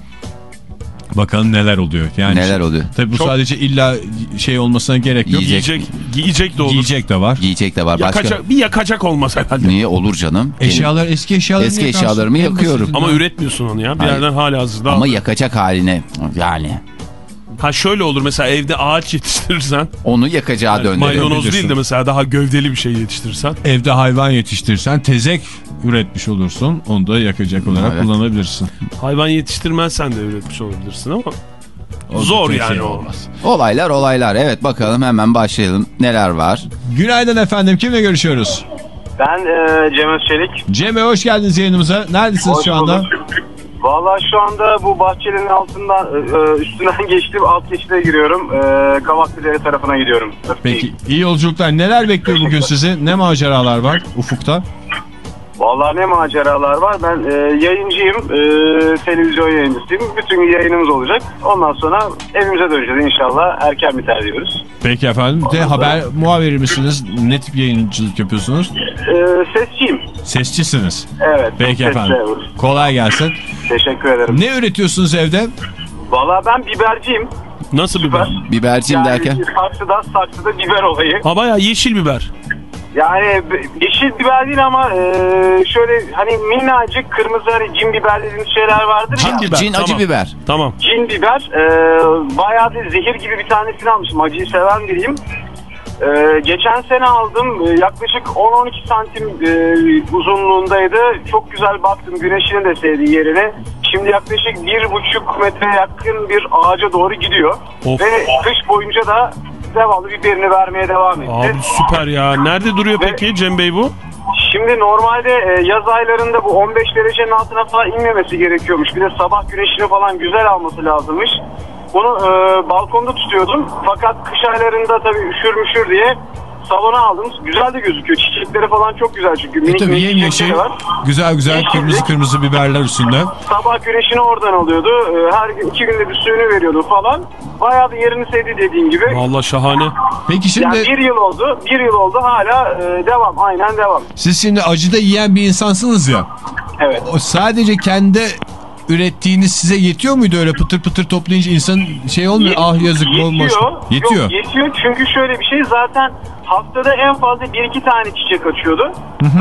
Bakalım neler oluyor. Yani Neler oluyor? Tabii bu Çok- sadece illa şey olmasına gerek yok. Yiyecek. Giyecek, giyecek de olur. Giyecek de var. Giyecek de var. Başka... Yakacak, bir yakacak olmaz herhalde. Niye olur canım? Eşyalar eski eşyalarını Eski eşyalarımı yakıyorum. Ama üretmiyorsun onu ya. Bir Hayır. yerden hala hazırda. Ama yakacak haline yani Ha şöyle olur mesela evde ağaç yetiştirirsen. onu yakacağı Yani döndürür. maydanoz değil de mesela daha gövdeli bir şey yetiştirirsen. Evde hayvan yetiştirirsen tezek üretmiş olursun. Onu da yakacak olarak Evet. kullanabilirsin. Hayvan yetiştirmezsen de üretmiş olabilirsin ama. Zor pek yani şey o. olmaz. Olaylar olaylar. Evet bakalım hemen başlayalım. Neler var? Günaydın efendim. Kimle görüşüyoruz? Ben e, Cem Özçelik. Cem'e hoş geldiniz yayınımıza. Neredesiniz Hoş şu anda? bulduk. Valla şu anda bu bahçenin altından e, e, üstünden geçtim alt geçide giriyorum. E, Kavaklıdere tarafına gidiyorum. Peki iyi yolculuklar. Neler bekliyor bugün sizi? Ne maceralar var ufukta? Valla ne maceralar var. Ben e, yayıncıyım. E, televizyon yayıncısıyım. Bütün gün yayınımız olacak. Ondan sonra evimize döneceğiz inşallah. Erken biter diyoruz. Peki efendim. De haber muhabiri misiniz? Ne tip yayıncılık yapıyorsunuz? E, sesçiyim. Sesçisiniz. Evet. Peki sesçi, efendim. Kolay gelsin. Teşekkür ederim. Ne üretiyorsunuz evde? Valla ben biberciyim. Nasıl biber? Biberciyim Yani derken. saksıda saksıda biber olayı. Ha bayağı yeşil biber. Yani yeşil biber değil ama e, şöyle hani minnacık kırmızı hani cin biber dediğimiz şeyler vardır ya. Cin biber. Cin acı tamam. biber. Tamam. Cin biber e, bayağı bir zehir gibi bir tanesini almışım. Acıyı seven biriyim. E, geçen sene aldım. E, yaklaşık 10-12 santim e, uzunluğundaydı. Çok güzel baktım güneşini de sevdiği yerine. Şimdi yaklaşık bir buçuk metre yakın bir ağaca doğru gidiyor. Of. Ve kış boyunca da devamlı biberini vermeye devam etti. Abi süper ya. Nerede duruyor Ve- peki Cem Bey bu? Şimdi normalde e, yaz aylarında bu 15 derecenin altına falan inmemesi gerekiyormuş. Bir de sabah güneşini falan güzel alması lazımmış. Bunu e, balkonda tutuyordum. Fakat kış aylarında tabii üşür müşür diye salona aldım. Güzel de gözüküyor. Çiçekleri falan çok güzel çünkü. E Minik tabii minik yemyeşil. çiçekleri var. Güzel güzel Yeşillik. kırmızı kırmızı biberler üstünde. Sabah güneşini oradan alıyordu. E, her gün iki günde bir suyunu veriyordu falan. Bayağı da yerini sevdi dediğin gibi. Vallahi şahane. Peki şimdi Yani bir yıl oldu. Bir yıl oldu hala e, devam. Aynen devam. siz şimdi acıda yiyen bir insansınız ya. Evet. O sadece kendi ürettiğiniz size yetiyor muydu öyle pıtır pıtır toplayınca insan şey olmuyor ah yazık. Yetiyor. Yetiyor. Yok, yetiyor çünkü şöyle bir şey zaten haftada en fazla bir iki tane çiçek açıyordu.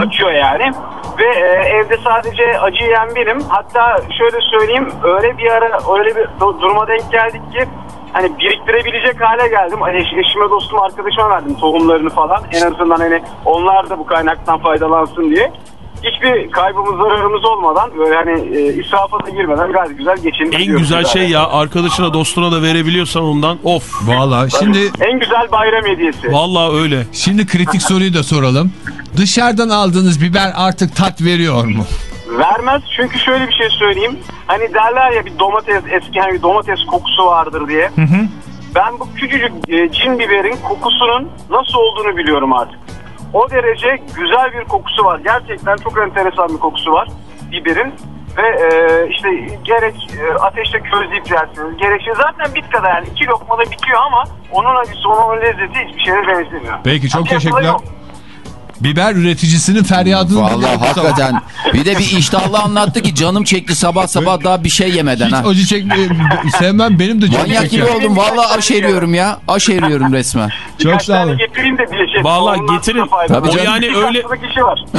Açıyor yani. Ve e, evde sadece acı yiyen benim. Hatta şöyle söyleyeyim öyle bir ara öyle bir du- duruma denk geldik ki hani biriktirebilecek hale geldim. Hani eş- eşime dostum arkadaşıma verdim tohumlarını falan. En azından hani onlar da bu kaynaktan faydalansın diye. Hiçbir kaybımız zararımız olmadan böyle hani e, israfa da girmeden gayet güzel geçindik. En güzel şey ya arkadaşına dostuna da verebiliyorsan ondan of. Valla şimdi En güzel bayram hediyesi. Vallahi öyle. şimdi kritik soruyu da soralım. Dışarıdan aldığınız biber artık tat veriyor mu? Vermez çünkü şöyle bir şey söyleyeyim. Hani derler ya bir domates eski hani bir domates kokusu vardır diye. Ben bu küçücük e, cin biberin kokusunun nasıl olduğunu biliyorum artık. O derece güzel bir kokusu var. Gerçekten çok enteresan bir kokusu var biberin. Ve e, işte gerek e, ateşte közleyip yersiniz. Gerekse zaten bit kadar yani iki lokmada bitiyor ama onun acısı onun lezzeti hiçbir şeye benzemiyor. Peki çok Piyasada teşekkürler. yok. Biber üreticisinin feryadını Vallahi hakikaten. Bir de bir iştahlı anlattı ki canım çekti sabah sabah daha bir şey yemeden Hiç ha. acı çekmeyi sevmem benim de canım Manyak gibi oldum. Vallahi aşeriyorum ya. Aşeriyorum resmen. Çok sağ olun. getireyim de bir şey. Vallahi Ondan getirin. Tabii O canım. yani öyle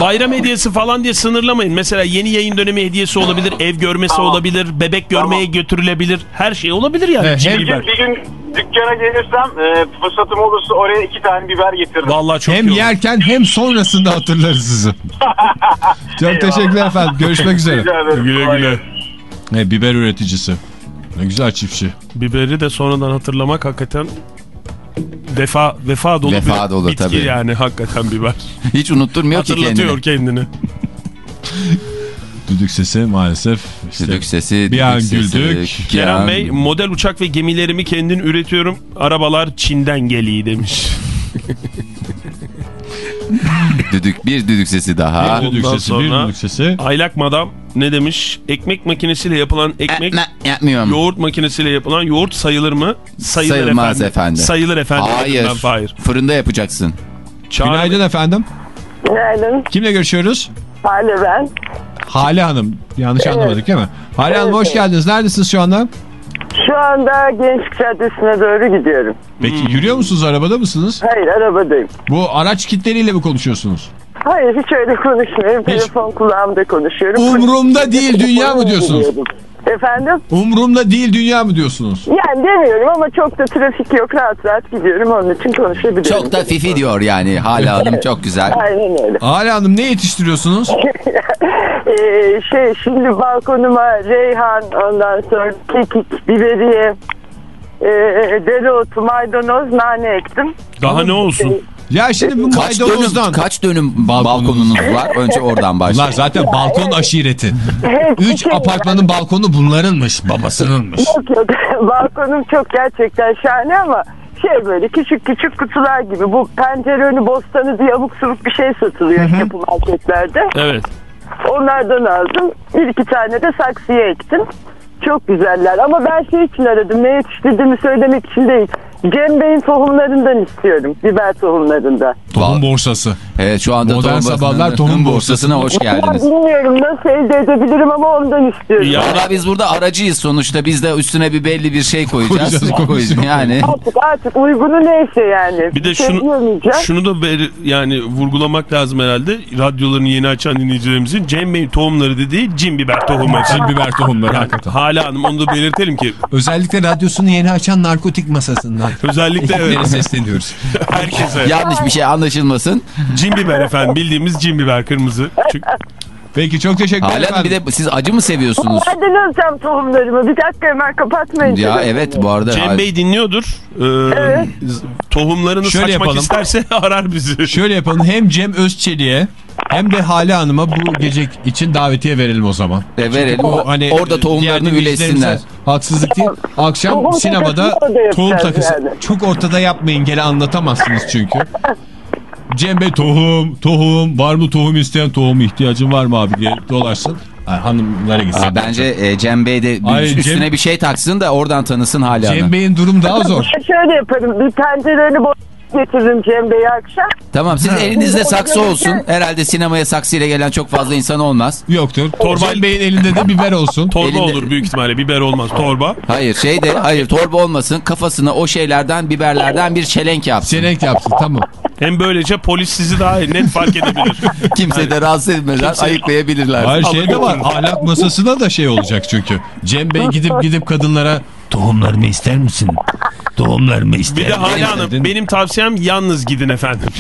bayram hediyesi falan diye sınırlamayın. Mesela yeni yayın dönemi hediyesi olabilir, ev görmesi Tamam. olabilir, bebek görmeye götürülebilir. Her şey olabilir yani. Evet, Bir bir gün dükkana gelirsem e, fırsatım olursa oraya iki tane biber getiririm. Vallahi çok Hem iyi olur. yerken hem sonrasında hatırlarız sizi. Çok Eyvallah. teşekkürler efendim. Görüşmek üzere. Rica ederim. Güle Kolay güle. gelsin. Ne biber üreticisi. Ne güzel çiftçi. Biberi de sonradan hatırlamak hakikaten vefa vefa dolu Vefa bir dolu bitki tabii. yani hakikaten biber. Hiç unutturmuyor ki Hatırlatıyor kendini. Düdük sesi maalesef. işte Düdük sesi, Bir an düdük sesi, güldük. Kerem Ya. Bey model uçak ve gemilerimi kendin üretiyorum. Arabalar Çin'den geliyor demiş. Düdük bir düdük sesi daha. Bir düdük Ondan sesi, bir sonra- düdük sesi. Aylak madam ne demiş? Ekmek makinesiyle yapılan ekmek Ne, yapmıyorum. yoğurt makinesiyle yapılan yoğurt sayılır mı? Sayılır Sayılmaz efendim. Sayılır efendim. Hayır. Ben, hayır. Fırında yapacaksın. Çağrı- Günaydın efendim. Günaydın. Kimle görüşüyoruz? Hale ben. Hale Hanım. Yanlış anlamadık değil mi? Hale Hanım hoş geldiniz. Neredesiniz şu anda? Şu anda Gençlik Caddesi'ne doğru gidiyorum. Peki yürüyor musunuz arabada mısınız? Hayır arabadayım. Bu araç kitleriyle mi konuşuyorsunuz? Hayır hiç öyle konuşmuyorum. Telefon kulağımda konuşuyorum. Umrumda değil, dünya mı diyorsunuz? gidiyorum. Efendim? Umrumda değil dünya mı diyorsunuz? Yani demiyorum ama çok da trafik yok. Rahat rahat gidiyorum. Onun için konuşabilirim. Çok da fifi diyor yani Hala Hanım çok güzel. Aynen öyle. Hale Hanım ne yetiştiriyorsunuz? Ee, şey şimdi balkonuma reyhan ondan sonra kekik, biberiye, e, dereotu, maydanoz, nane ektim. Daha ne olsun? Ya şimdi bu Kaç dönüm, maydanozdan. kaç dönüm Balkonunuz. var? Önce oradan Bunlar başlayalım. zaten balkon aşireti. Üç şey- apartmanın balkonu bunlarınmış, babasınınmış. Yok yok balkonum çok gerçekten şahane ama şey böyle küçük küçük kutular gibi bu pencere önü bostanı diye abuk subuk bir şey satılıyor yapı marketlerde. Evet. Onlardan aldım. Bir iki tane de saksıya ektim. Çok güzeller ama ben şey için aradım ne yetiştirdiğimi söylemek için değil. Cem Bey'in tohumlarından istiyorum. Biber tohumlarından. Tohum borsası. Evet şu anda Modern tohum sabahlar borsasına- tohum borsasına hoş geldiniz. Bilmiyorum nasıl elde edebilirim ama ondan istiyorum. Ya- Valla biz burada aracıyız sonuçta. Biz de üstüne bir belli bir şey koyacağız. Koyacağız, Koyacağız. Yani Artık artık uygunu neyse yani. Bir de şey şunu, şunu da ver- yani vurgulamak lazım herhalde. Radyolarını yeni açan dinleyicilerimizin Cem Bey tohumları dediği cin biber tohumu. Cin biber tohumları hakikaten. Hala Hanım onu da belirtelim ki Özellikle radyosunu yeni açan narkotik masasından. özellikle evet, sesleniyoruz. herkese. yanlış bir şey anlaşılmasın. Cin biber efendim bildiğimiz cin biber kırmızı. Çünkü Peki çok teşekkürler Hala efendim. bir de siz acı mı seviyorsunuz? Nereden alacağım tohumlarımı? Bir dakika hemen kapatmayın. Ya evet bu arada. Cem Bey dinliyordur. Ee, Evet. Tohumlarını Şöyle saçmak yapalım. isterse arar bizi. Şöyle yapalım hem Cem Özçelik'e hem de Hale Hanım'a bu gece için davetiye verelim o zaman. E, verelim. Bu hani Orada tohumlarını diğer ülesinler. Haksızlık değil. Akşam Tohum sinemada tohum takısı. yani. Çok ortada yapmayın gene anlatamazsınız çünkü. Cem Bey tohum, tohum, var mı tohum isteyen tohum ihtiyacın var mı abi diye dolaşsın. Ay, hanımlara gitsin. Aa, bence e, Cem Bey de bir- Ay, üstüne Cem- bir şey taksın da oradan tanısın Hala Cem. Bey'in durum daha zor. Şöyle yaparım. Bir tencereni boş getiririm Cem Bey'e akşam. Tamam siz elinizde saksı olsun. Herhalde sinemaya saksıyla gelen çok fazla insan olmaz. Yoktur. Torba- Bey'in elinde de biber olsun. Torba Elinde- olur büyük ihtimalle biber olmaz torba. Hayır şey de hayır torba olmasın kafasına o şeylerden biberlerden bir çelenk yapsın. Çelenk yapsın tamam. Hem böylece polis sizi daha net fark edebilir. Kimse de rahatsız etmeden ayıklayabilirler. Hayır şey de var. Ahlak masasına da şey olacak çünkü. Cem Bey gidip gidip kadınlara Tohumlarımı ister misin? Tohumlarımı ister Bir de? Hala Hanım benim tavsiyem yalnız gidin efendim.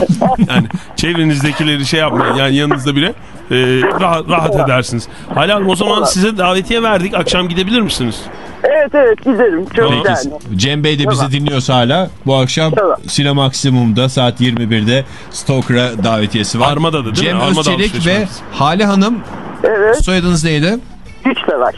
Yani çevrenizdekileri şey yapmayın. Yani yanınızda bile e, rahat, rahat edersiniz. Hala Hanım o zaman size davetiye verdik. Akşam gidebilir misiniz? Evet evet giderim. Çok Peki. güzel. Cem Bey de bizi dinliyorsa hala bu akşam Tamam. Sinema Maksimum'da saat 21'de Stalker'a davetiyesi var. Armada'da değil mi? Cem Özçelik ve. Hale Hanım Evet. soyadınız neydi? Güç savaş.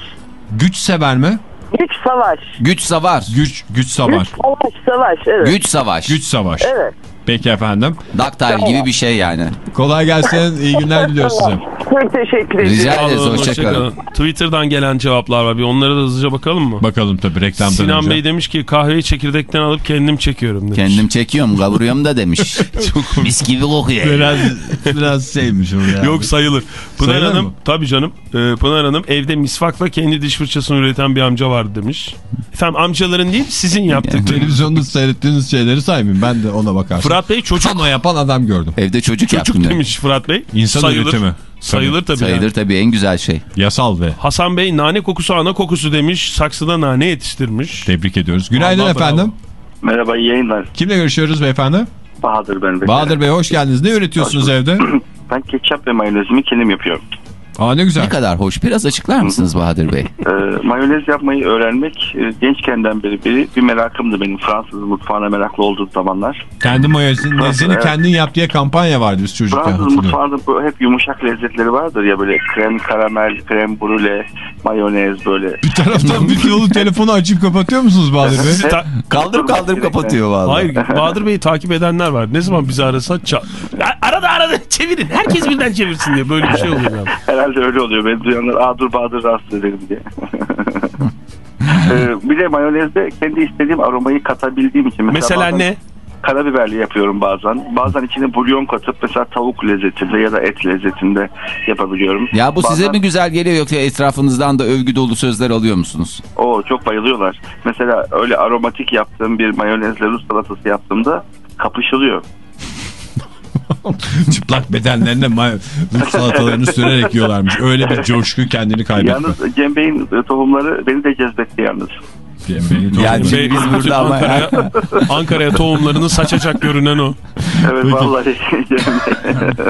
Güç sever mi? Güç savaş. Güç savaş. Güç güç savar. Güç savaş savaş. Evet. Güç savaş. Güç savaş. Evet. Peki efendim. Daktile gibi bir şey yani. Kolay gelsin. İyi günler diliyoruz size. Çok teşekkür ederim. Rica ederiz hoşçakalın. Twitter'dan gelen cevaplar var. Bir onlara da hızlıca bakalım mı? Bakalım tabii reklamdan Sinan önce. Bey demiş ki kahveyi çekirdekten alıp kendim çekiyorum demiş. Kendim çekiyorum kavuruyorum da demiş. Mis gibi kokuyor. Biraz biraz şeymiş o ya. Yok sayılır. Pınar Sayılır Hanım mı? tabii canım. Ee, Pınar Hanım evde misvakla kendi diş fırçasını üreten bir amca vardı demiş. Efendim amcaların değil sizin yaptıklarınız. Televizyonda seyrettiğiniz şeyleri saymayayım. Ben de ona bakarsın. Fırat Bey çocuk Kano yapan adam gördüm. Evde çocuk, çocuk yaptım. demiş Fırat Bey. İnsan sayılır. üretimi. Sayılır tabii. Sayılır yani. tabii en güzel şey. Yasal ve Hasan Bey nane kokusu ana kokusu demiş. Saksıda nane yetiştirmiş. tebrik ediyoruz. Günaydın Vallahi efendim. Merhaba iyi yayınlar. Kimle görüşüyoruz beyefendi? Bahadır ben. Bahadır Bey hoş geldiniz. Ne üretiyorsunuz evde? Ben ketçap ve mayonezimi kendim yapıyorum. Aa ne güzel. Ne kadar hoş. Biraz açıklar mısınız Bahadır Bey? Ee, mayonez yapmayı öğrenmek e, gençkenden beri biri bir merakımdı benim Fransız mutfağına meraklı olduğum zamanlar. Kendi mayonezini Evet. kendin yap diye kampanya vardı biz çocukken Fransız mutfağında hep yumuşak lezzetleri vardır ya böyle krem, karamel, krem brûle, mayonez böyle. Bir taraftan bir yolu telefonu açıp kapatıyor musunuz Bahadır Bey? Kaldırıp kaldırıp kapatıyor vallahi. Hayır Bahadır Bey'i takip edenler var. Ne zaman bizi arasa ça A- arada arada çevirin. Herkes birden çevirsin diye böyle bir şey oluyor. Herhalde öyle oluyor. Beni duyanlar aa dur Bahadır rahatsız ederim diye. Ee, bir de mayonezde kendi istediğim aromayı katabildiğim için. Mesela bazen- ne? karabiberli yapıyorum bazen. Bazen içine bulyon katıp mesela tavuk lezzetinde ya da et lezzetinde yapabiliyorum. Ya bu size Bazen- mi güzel geliyor yoksa etrafınızdan da övgü dolu sözler alıyor musunuz? Oo çok bayılıyorlar. Mesela öyle aromatik yaptığım bir mayonezle Rus salatası yaptığımda kapışılıyor. Çıplak bedenlerine Rus salatalarını sürerek yiyorlarmış. Öyle bir coşku kendini kaybetme. Yalnız Cem Bey'in e, tohumları beni de cezbetti yalnız. Yani Şey, biz burada ama... Ankara'ya Ankara'ya tohumlarını saçacak görünen o. Evet Peki. vallahi.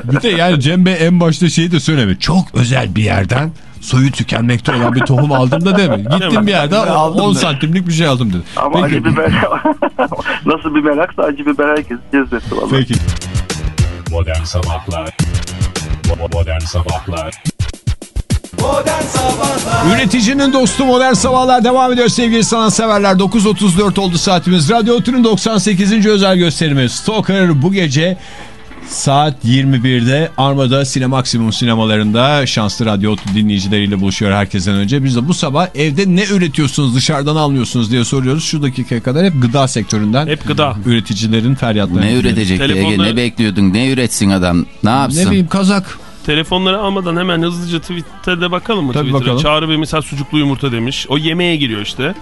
Bir de yani Cem Bey en başta şeyi de söyleme. Çok özel bir yerden soyu tükenmekte olan bir tohum aldım da değil mi? Gittim bir yerden Aldım 10 da. santimlik bir şey aldım dedi. Ama Peki. acı biber nasıl bir meraksa acı biber herkesi cezbetti vallahi. Peki. Modern Sabahlar Bo- Modern Sabahlar Üreticinin dostu Modern Sabahlar devam ediyor sevgili sanatseverler. 9.34 oldu saatimiz. Radyo Otur'un 98. özel gösterimi Stalker bu gece saat 21'de Armada Sinemaksimum sinemalarında şanslı Radyo dinleyicileriyle buluşuyor herkesten önce. Biz de bu sabah evde ne üretiyorsunuz dışarıdan almıyorsunuz diye soruyoruz. Şu dakikaya kadar hep gıda sektöründen Hep gıda. üreticilerin feryatlarını. Ne üretecek Ege? Telefonları- Ne bekliyordun? Ne üretsin adam? Ne yapsın? Ne bileyim kazak. Telefonları almadan hemen hızlıca Twitter'da bakalım mı? Tabii Twitter'a? bakalım. Çağrı Bey mesela sucuklu yumurta demiş. O yemeğe giriyor işte.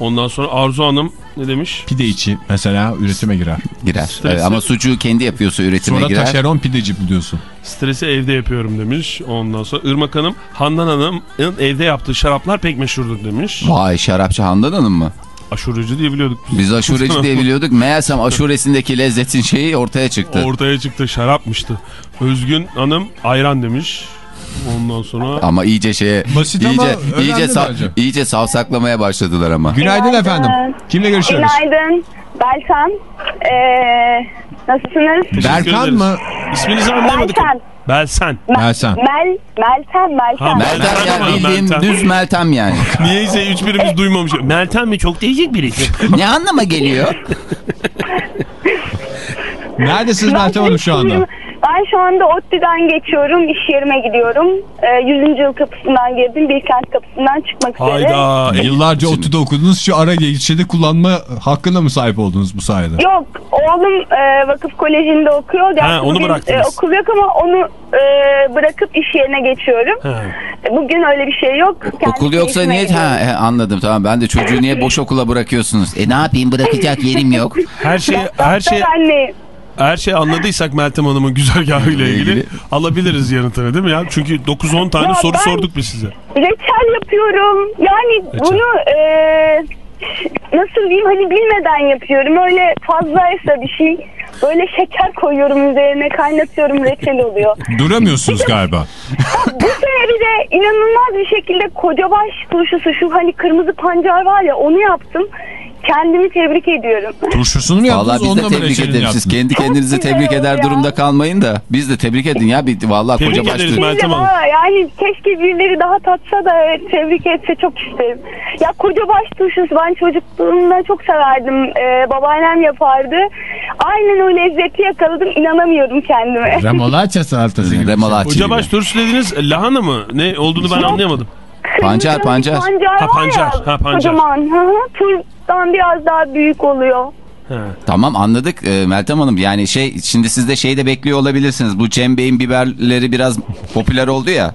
Ondan sonra Arzu Hanım ne demiş? Pide içi mesela üretime girer. Girer. Stresi- Evet, ama sucuğu kendi yapıyorsa üretime Sonra girer. taşeron pideci biliyorsun. Stresi evde yapıyorum demiş. Ondan sonra Irmak Hanım, Handan Hanım'ın evde yaptığı şaraplar pek meşhurdur demiş. Vay şarapçı Handan Hanım mı? Aşureci diye biliyorduk. Biz aşureci diye biliyorduk. Meğersem aşuresindeki lezzetin şeyi ortaya çıktı. Ortaya çıktı şarapmıştı. Özgün Hanım ayran demiş. Ondan sonra Ama iyice şeye Basit ama iyice önemli iyice sa- bence. iyice savsaklamaya başladılar ama. Günaydın efendim. Kimle görüşüyoruz? Günaydın. Belkan. Ee, nasılsınız? Teşekkür Berkan ederiz. mı? İsminizi anlayamadık. Belsen. Belsen. Belsen. Mel, Meltem, Meltem. Ha, Meltem Meltem yani ama bildiğin Meltem. düz Meltem yani. Niyeyse hiçbirimiz duymamış. Meltem mi? Çok değişik birisi. ne anlama geliyor? Neredesiniz Meltem Hanım şu anda? Ben şu anda ODTÜ'den geçiyorum. iş yerime gidiyorum. Ee, 100. yıl kapısından girdim. Bilkent kapısından çıkmak üzere. Hayda. E, Yıllarca ODTÜ'de okudunuz. Şu ara geçişte kullanma hakkına mı sahip oldunuz bu sayede? Yok oğlum e, vakıf kolejinde okuyor. Gerçi Ha, onu bugün, bıraktınız. E, okul yok ama onu e, bırakıp iş yerine geçiyorum. Ha. E, Bugün öyle bir şey yok. Kendi Okul yoksa niye? Ha, he, anladım tamam ben de çocuğu niye boş okula bırakıyorsunuz? E ne yapayım bırakacak yerim yok. Her şey her şey Doktor anne. Her şey anladıysak Meltem Hanım'ın güzergahıyla ilgili İlgili. alabiliriz yanıtını değil mi ya? Çünkü 9-10 tane Ya soru sorduk biz size. Reçel yapıyorum. Yani bunu e, nasıl diyeyim hani bilmeden yapıyorum. Öyle fazlaysa bir şey. Böyle şeker koyuyorum üzerine kaynatıyorum reçel oluyor. Duramıyorsunuz galiba. Bu sene bir de inanılmaz bir şekilde kocabaş turşusu şu hani kırmızı pancar var ya onu yaptım. Kendimi tebrik ediyorum. Turşusunu mu yaptınız? Vallahi biz de tebrik ederiz. Siz kendi kendinizi tebrik eder durumda kalmayın da biz de tebrik edin ya. Bir, vallahi Tebrik koca ederiz başlı. Meltem Hanım. Yani keşke birileri daha tatsa da evet, tebrik etse çok isterim. Ya kocabaş turşusu ben çocukluğumda çok severdim. Ee, babaannem yapardı. Aynen o lezzeti yakaladım. İnanamıyorum kendime. Remolacha salatası gibi. Remolachi gibi. Hocabaş turşu dediniz lahana mı? Ne olduğunu ben anlayamadım. Pancar, pancar. Pancar Ha, pancar. ya. Ha, pancar. Kocaman. Hı hı. Turdan biraz daha büyük oluyor. Ha. Tamam anladık e, Meltem Hanım. Yani şey şimdi siz de şeyi de bekliyor olabilirsiniz. Bu Cem Bey'in biberleri biraz popüler oldu ya.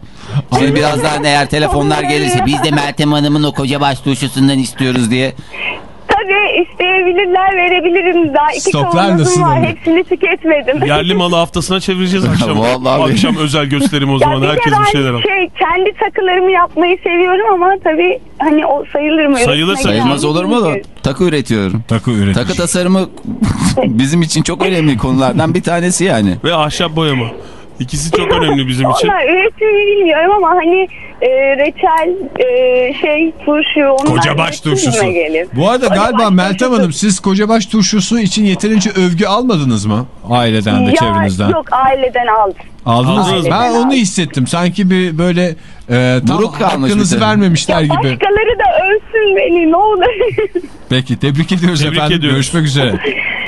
Şimdi birazdan eğer telefonlar gelirse biz de Meltem Hanım'ın o koca baş turşusundan istiyoruz diye. Tabii isteyebilirler verebilirim. Daha iki Stoklar nasıl var. Hepsini tüketmedim. Yerli malı haftasına çevireceğiz akşam. Vallahi akşam özel gösterim o zaman. Herkes bir şeyler al. şey kendi takılarımı yapmayı seviyorum ama tabii hani o sayılır mı? Sayılır, Sayılmaz olur mu? bilmiyorum. Takı üretiyorum. Takı üretici. Takı tasarımı bizim için çok önemli konulardan bir tanesi yani. Ve ahşap boyama. İkisi çok önemli bizim için. Onlar üretimini bilmiyorum ama hani e, reçel, e, şey, turşu onlar Kocabaş turşusu. gelir. Bu arada Kocabaş galiba Meltem. Hanım siz kocabaş turşusu için yeterince övgü almadınız mı? Aileden de Ya, çevrenizden. Yok aileden aldım. Aldınız mı? Ben onu hissettim. Sanki bir böyle e, tam Buruk hakkınızı vermemişler gibi. Başkaları da övsün beni ne olur. Peki tebrik ediyoruz Tebrik efendim. ediyoruz. Görüşmek üzere.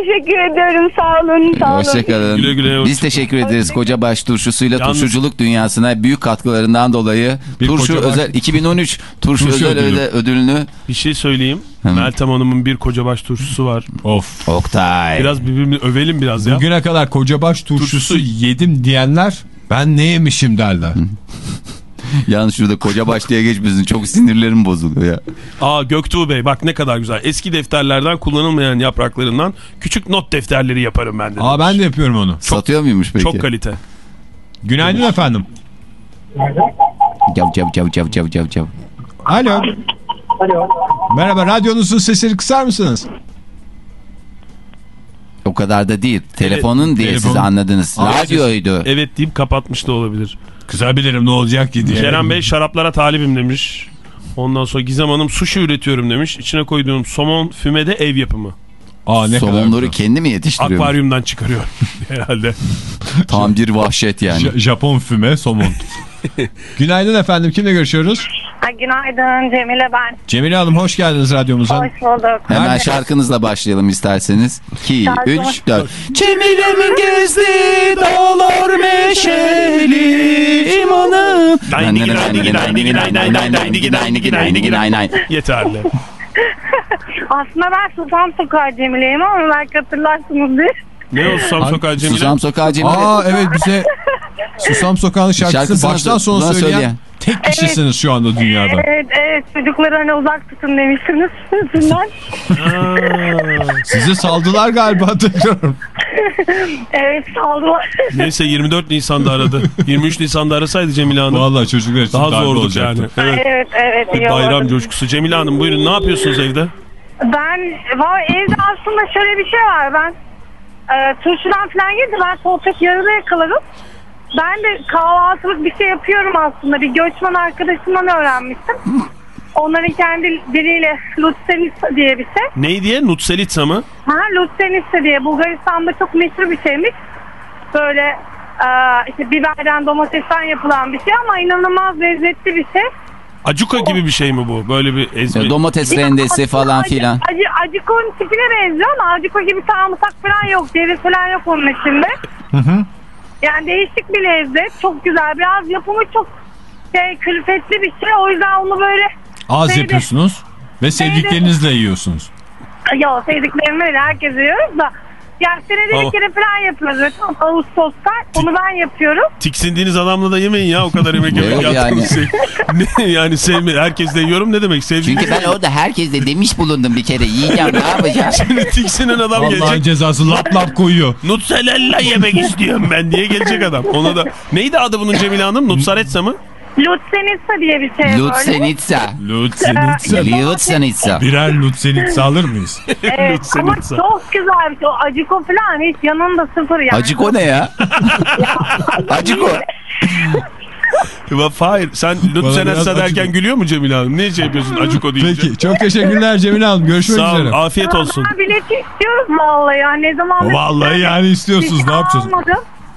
Teşekkür ediyorum. Sağ olun. Sağ olun. Hoşçakalın. Güle güle. Biz teşekkür ederiz Kocabaş turşusuyla Yalnız- turşuculuk dünyasına büyük katkılarından dolayı Bir turşu Kocabaş- özel 2013 turşu, Turşu özel ödülü. ödülü. ödülünü Bir şey söyleyeyim. Hı. Meltem Hanım'ın bir kocabaş turşusu var. Of. Oktay. Biraz birbirini övelim biraz ya. Bugüne kadar kocabaş turşusu Turşusu- yedim diyenler ben ne yemişim derler. Yalnız şurada Kocabaş diye geçmesin çok sinirlerim bozuluyor ya. Aa Göktuğ Bey bak ne kadar güzel. Eski defterlerden kullanılmayan yapraklarından küçük not defterleri yaparım ben de. Aa ben de yapıyorum onu. Satıyor muymuş peki? Çok kalite. Günaydın efendim. Cav cav cav cav cav cav cav. Alo. Merhaba radyonuzun sesini kısar mısınız? O kadar da değil. Telefonun diye siz telefonun- anladınız. Aa, Radyoydu. Evet deyip kapatmış da olabilir. Kısabilirim ne olacak ki diye. Kerem Bey şaraplara talibim demiş. Ondan sonra Gizem Hanım sushi üretiyorum demiş. İçine koyduğum somon fümede ev yapımı. Aa ne kadar Somonları kendi mi yetiştiriyor? Akvaryumdan çıkarıyor herhalde. Tam bir vahşet yani. Ja- Japon füme somon. Günaydın efendim kimle görüşüyoruz? Ha, günaydın Cemile ben. Cemile Hanım hoş geldiniz radyomuza. Hoş bulduk. Hemen Nerede? şarkınızla başlayalım isterseniz. 2, Şarkı 3, mı? 4. Cemile'min gezdi dağlar meşeli imanı. Yeterli. Aslında ben Sultan Sokağı Cemile'yim ama belki hatırlarsınızdır. Ne o Susam Sokağı Cemile? Susam Sokağı Cemile. Aa evet bize Susam Sokağı'nın şarkısını Şarkısını baştan sona söyleyen, söyleyen. tek kişisiniz şu anda dünyada. Evet evet çocukları hani uzak tutun demiştiniz. Sizden. Sizi saldılar galiba tekrar. evet saldılar. Neyse 24 Nisan'da aradı. 23 Nisan'da arasaydı Cemile Hanım. Vallahi çocuklar için Daha zorduk olacaktı. yani. Evet. evet evet. Bir bayram oldu. coşkusu. Cemile Hanım buyurun ne yapıyorsunuz evde? Ben evde aslında şöyle bir şey var. Ben e, turşudan falan girdim. Ben sohbet yarıda yakaladım. Ben de kahvaltılık bir şey yapıyorum aslında. Bir göçmen arkadaşımdan öğrenmiştim. Onların kendi diliyle Lutsenitsa diye bir şey. Ney diye? Nutselitsa mı? Ha, Lutsenitsa diye Bulgaristan'da çok meşhur bir şeymiş. Böyle e, işte biberden domatesten yapılan bir şey ama inanılmaz lezzetli bir şey. Acuka gibi bir şey mi bu? Böyle bir ezme. Ya Domates Bir rendesi falan acı- filan. Acı, acıkonun tipine benziyor ama acıko gibi sarımsak falan yok. Ceviz falan yok onun içinde. Yani değişik bir lezzet. Çok güzel. Biraz yapımı çok şey külfetli bir şey. O yüzden onu böyle Az Neydi? yapıyorsunuz ve sevdiklerinizle yiyorsunuz. ya sevdiklerimi öyle herkes yiyoruz da yani senede Ama- bir kere falan yapıyoruz. Tam Ağustos'ta. Onu ben yapıyorum. Tiksindiğiniz adamla da yemeyin ya o kadar yemek yemek Evet yaptığınız şey. Ne, yani sevme, herkes de yiyorum ne demek sevdiğiniz Çünkü ben orada herkesle demiş bulundum bir kere. Yiyeceğim ne yapacağım? Şimdi tiksinen adam Allah'ın gelecek. cezası lap lap koyuyor. Nutselella yemek istiyorum ben diye gelecek adam. Ona da neydi adı bunun Cemile Hanım? Nutsaretsa mı? Lutsenitsa diye bir şey böyle. Lutsenitsa. Lutsenitsa. Lutsenitsa. Birer Lutsenitsa alır mıyız? Evet, ama Lutsenitsa. çok güzel bir şey. O acıko falan hiç yanında sıfır yani. Acıko ne ya? Acıko. Hayır sen Nutsenetsa biraz derken acık- gülüyor mu Cemile Hanım? Ne şey yapıyorsun acıko deyince? Peki çok teşekkürler Cemile Hanım. Görüşmek Sağ üzere. afiyet olsun. Ben bilet istiyoruz vallahi ya. Ne zaman Vallahi yani istiyorsunuz Hiç ne yapacağız? almadım.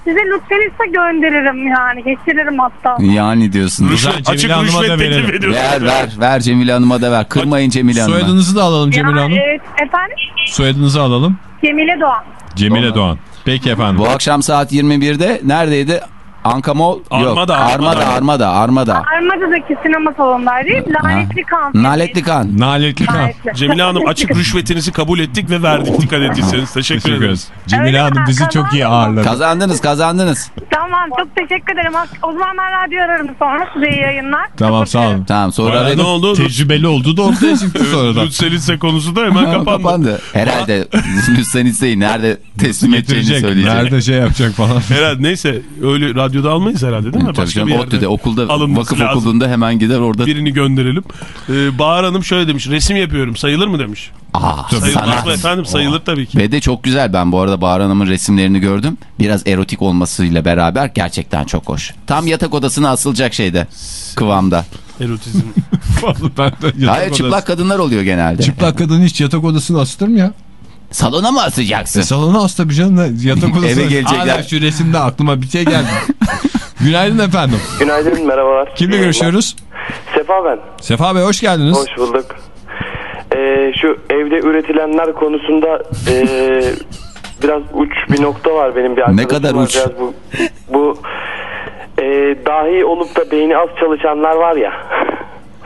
Size Lutsenitsa gönderirim yani. Geçiririm hatta. Yani diyorsunuz. Güzel, Cemile Açık Hanım'a da rüşvet teklif verelim. ediyorsun. Ver ver ver Cemile Hanım'a da ver. Kırmayın Cemile Hanım'a. Soyadınızı da alalım Cemile Ya, Hanım. Evet, efendim? Soyadınızı alalım. Cemile Doğan. Cemile Doğan. Peki efendim. Bu akşam saat 21'de neredeydi? Ankamol? Yok. Armada, Armada, Armada. Armada, Armada. Armada'daki sinema salonundaydı. Lanetli kan. Naletli kan. Naletli kan. Cemile Hanım açık rüşvetinizi kabul ettik ve verdik dikkat ettiyseniz. Teşekkür Teşekkür ederiz. Cemile Öyle Hanım bizi çok iyi ağırladı. Kazandınız, kazandınız. Tamam çok teşekkür ederim. O zaman ben radyo ararım sonra. Size iyi yayınlar. Tamam Çok sağ olun. Tamam sonra ne oldu? Tecrübeli oldu da ortaya çıktı sonradan. Lutselitsa konusu da hemen kapandı. kapandı. Herhalde Lütsenitse'yi nerede teslim edeceğini söyleyecek. Nerede şey yapacak falan. Herhalde neyse öyle radyoda almayız herhalde değil mi? Tabii canım, ODTÜ'de okulda alınması vakıf lazım. okulunda hemen gider orada. Birini gönderelim. Ee, Bahar Hanım şöyle demiş. Resim yapıyorum. Sayılır mı demiş. Aa, Sayılmaz mı sanat. efendim? Sayılır tabii ki. Ve de çok güzel. Ben bu arada Bahar Hanım'ın resimlerini gördüm. Biraz erotik olmasıyla beraber gerçekten çok hoş. Tam yatak odasına asılacak şeyde. Kıvamda. Erotizm. Vallahi ben de yatak Hayır odası- çıplak kadınlar oluyor genelde. Çıplak kadın hiç yatak odasına asılır mı ya? Salona mı asacaksın? E, salona as tabii canım. da Yatak odasına. Eve gelecekler. Hala şu resimde aklıma bir şey geldi. Günaydın efendim. Günaydın, merhabalar. Kimle görüşüyoruz? Sefa ben. Sefa Bey hoş geldiniz. Hoş bulduk. Ee, şu evde üretilenler konusunda e, biraz uç bir nokta var benim bir arkadaşım kadar var. uç? Biraz bu, bu e, dahi olup da beyni az çalışanlar var ya.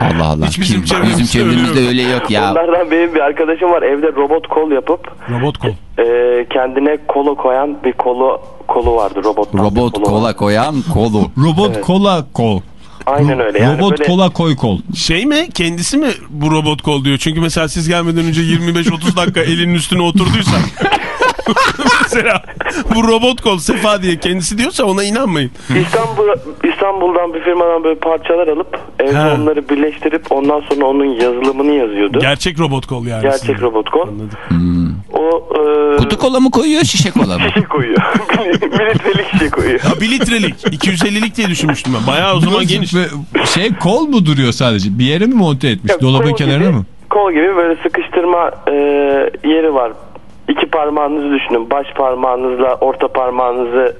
Allah Allah. Hiç bizim Kim- bizim çevremizde öyle yok ya. Onlardan benim bir arkadaşım var evde robot kol yapıp Robot kol. e, kendine kolu koyan bir kolu kolu vardı robot. Robot kola koyan kolu. Robot kola kol. Aynen öyle. Yani Robot böyle- kola koy kol. Şey mi kendisi mi bu robot kol diyor? Çünkü mesela siz gelmeden önce 25-30 dakika elinin üstüne oturduysa. mesela bu robot kol Sefa diye kendisi diyorsa ona inanmayın. İstanbul İstanbul'dan bir firmadan böyle parçalar alıp evde He. onları birleştirip ondan sonra onun yazılımını yazıyordu. Gerçek robot kol yani. Gerçek robot kol. Hmm. O e, Kutu kola mı koyuyor şişe kola mı? şişe koyuyor. bir, litrelik şişe koyuyor. Ha, bir litrelik. 250'lik diye düşünmüştüm ben. Bayağı o zaman Birazcık geniş. Şey kol mu duruyor sadece? Bir yere mi monte etmiş? Yok, Dolabın kenarına gibi- mı? Kol gibi böyle sıkıştırma e, yeri var. İki parmağınızı düşünün. Baş parmağınızla orta parmağınızı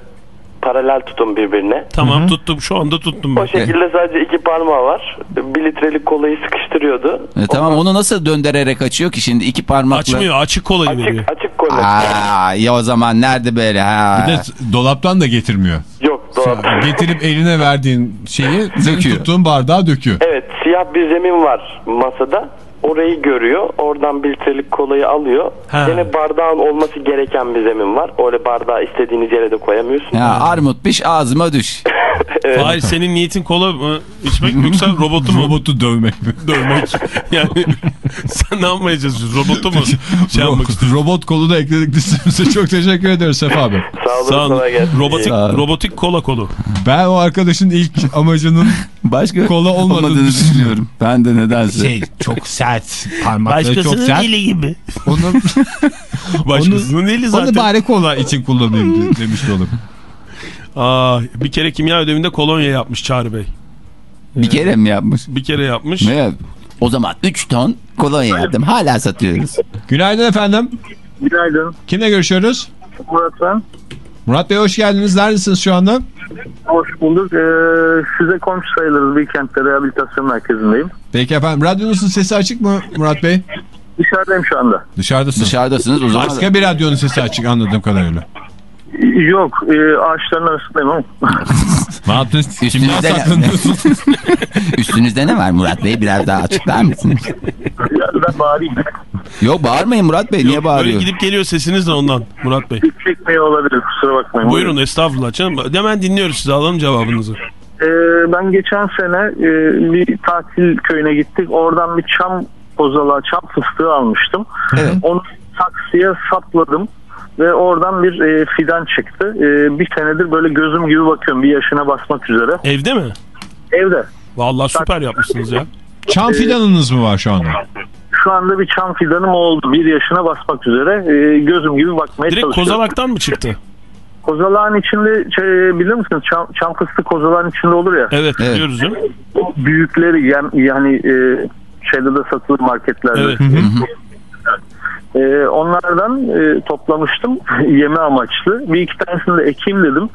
paralel tutun birbirine. Tamam tuttum. Şu anda tuttum O ben. şekilde sadece iki parmağı var. Bir litrelik kolayı sıkıştırıyordu. E, tamam onu nasıl döndürerek açıyor ki şimdi iki parmakla? Açmıyor. Açık kolayı veriyor. Açık, açık kola. Aa, ya o zaman nerede böyle ha? Bir de dolaptan da getirmiyor. Yok doğru. Getirip eline verdiğin şeyi Döküyor. tuttuğun bardağa döküyor. Evet siyah bir zemin var masada. Orayı görüyor. Oradan bir litrelik kolayı alıyor. Ha. Yine bardağın olması gereken bir zemin var. Öyle bardağı istediğiniz yere de koyamıyorsun. Ya armut piş ağzıma düş. Hayır senin niyetin kola mı içmek yoksa robotu mu Robotu dövmek mi? dövmek? Yani sen ne yapmaya çalışıyorsun? Robotu mu şey yapmak? Robot kolu da ekledik listemize. Çok teşekkür ediyoruz Sefa abi. Sağ olun. Sağ olun. Robotik, Sağ olun. robotik kola kolu. Ben o arkadaşın ilk amacının Başka Kola olmadığını düşünüyorum. Ben de nedense. Şey çok sert. Parmakları çok Başkasının sert. eli gibi. onu, Başkasının eli onu zaten. bari kola için kullanayım de- demiş olalım. Aa, bir kere kimya ödevinde kolonya yapmış Çağrı Bey. Bir kere mi yapmış? Bir kere yapmış. Ne? O zaman 3 ton kolonya yaptım. Hala satıyoruz. Günaydın efendim. Günaydın. Kimle görüşüyoruz? Murat ben. Murat Bey hoş geldiniz. Neredesiniz şu anda? Hoş bulduk. Ee, size komşu sayılırız. Bilkent'te rehabilitasyon merkezindeyim. Peki efendim. Radyonuzun sesi açık mı Murat Bey? Dışarıdayım şu anda. Dışarıdasınız. Dışarıdasınız o zaman. Başka bir radyonun sesi açık anladığım kadarıyla. Yok. E, ağaçların arasındayım ama. Ne yaptınız? Kimden Üstünüzde ne, saklanıyorsunuz? üstünüzde ne var Murat Bey? Biraz daha açıklar mısınız? Biraz da bağırayım. Yok bağırmayın Murat Bey. Niye Böyle bağırıyor? gidip geliyor sesiniz de ondan Murat Bey. Çekmiyor olabilir. Kusura bakmayın. Buyurun estağfurullah canım. Hemen dinliyoruz sizi alalım cevabınızı. Ee, ben geçen sene e, bir tatil köyüne gittik. Oradan bir çam kozalağı, çam fıstığı almıştım. Evet. Onu saksıya sapladım. Ve oradan bir e, fidan çıktı. E, bir senedir böyle gözüm gibi bakıyorum. Bir yaşına basmak üzere. Evde mi? Evde. Vallahi süper yapmışsınız ya. Çam fidanınız mı var şu anda? Şu anda bir çam fidanım oldu. Bir yaşına basmak üzere. E, gözüm gibi bakmaya Direkt çalışıyorum. kozalaktan mı çıktı? Kozalağın içinde şey, bilir misiniz? Çam, çam fıstığı kozalağın içinde olur ya. Evet, Evet. biliyoruz. Büyükleri yani, yani e, şeyde de satılır marketlerde. Evet. E, onlardan e, toplamıştım yeme amaçlı. Bir iki tanesini de ekeyim dedim.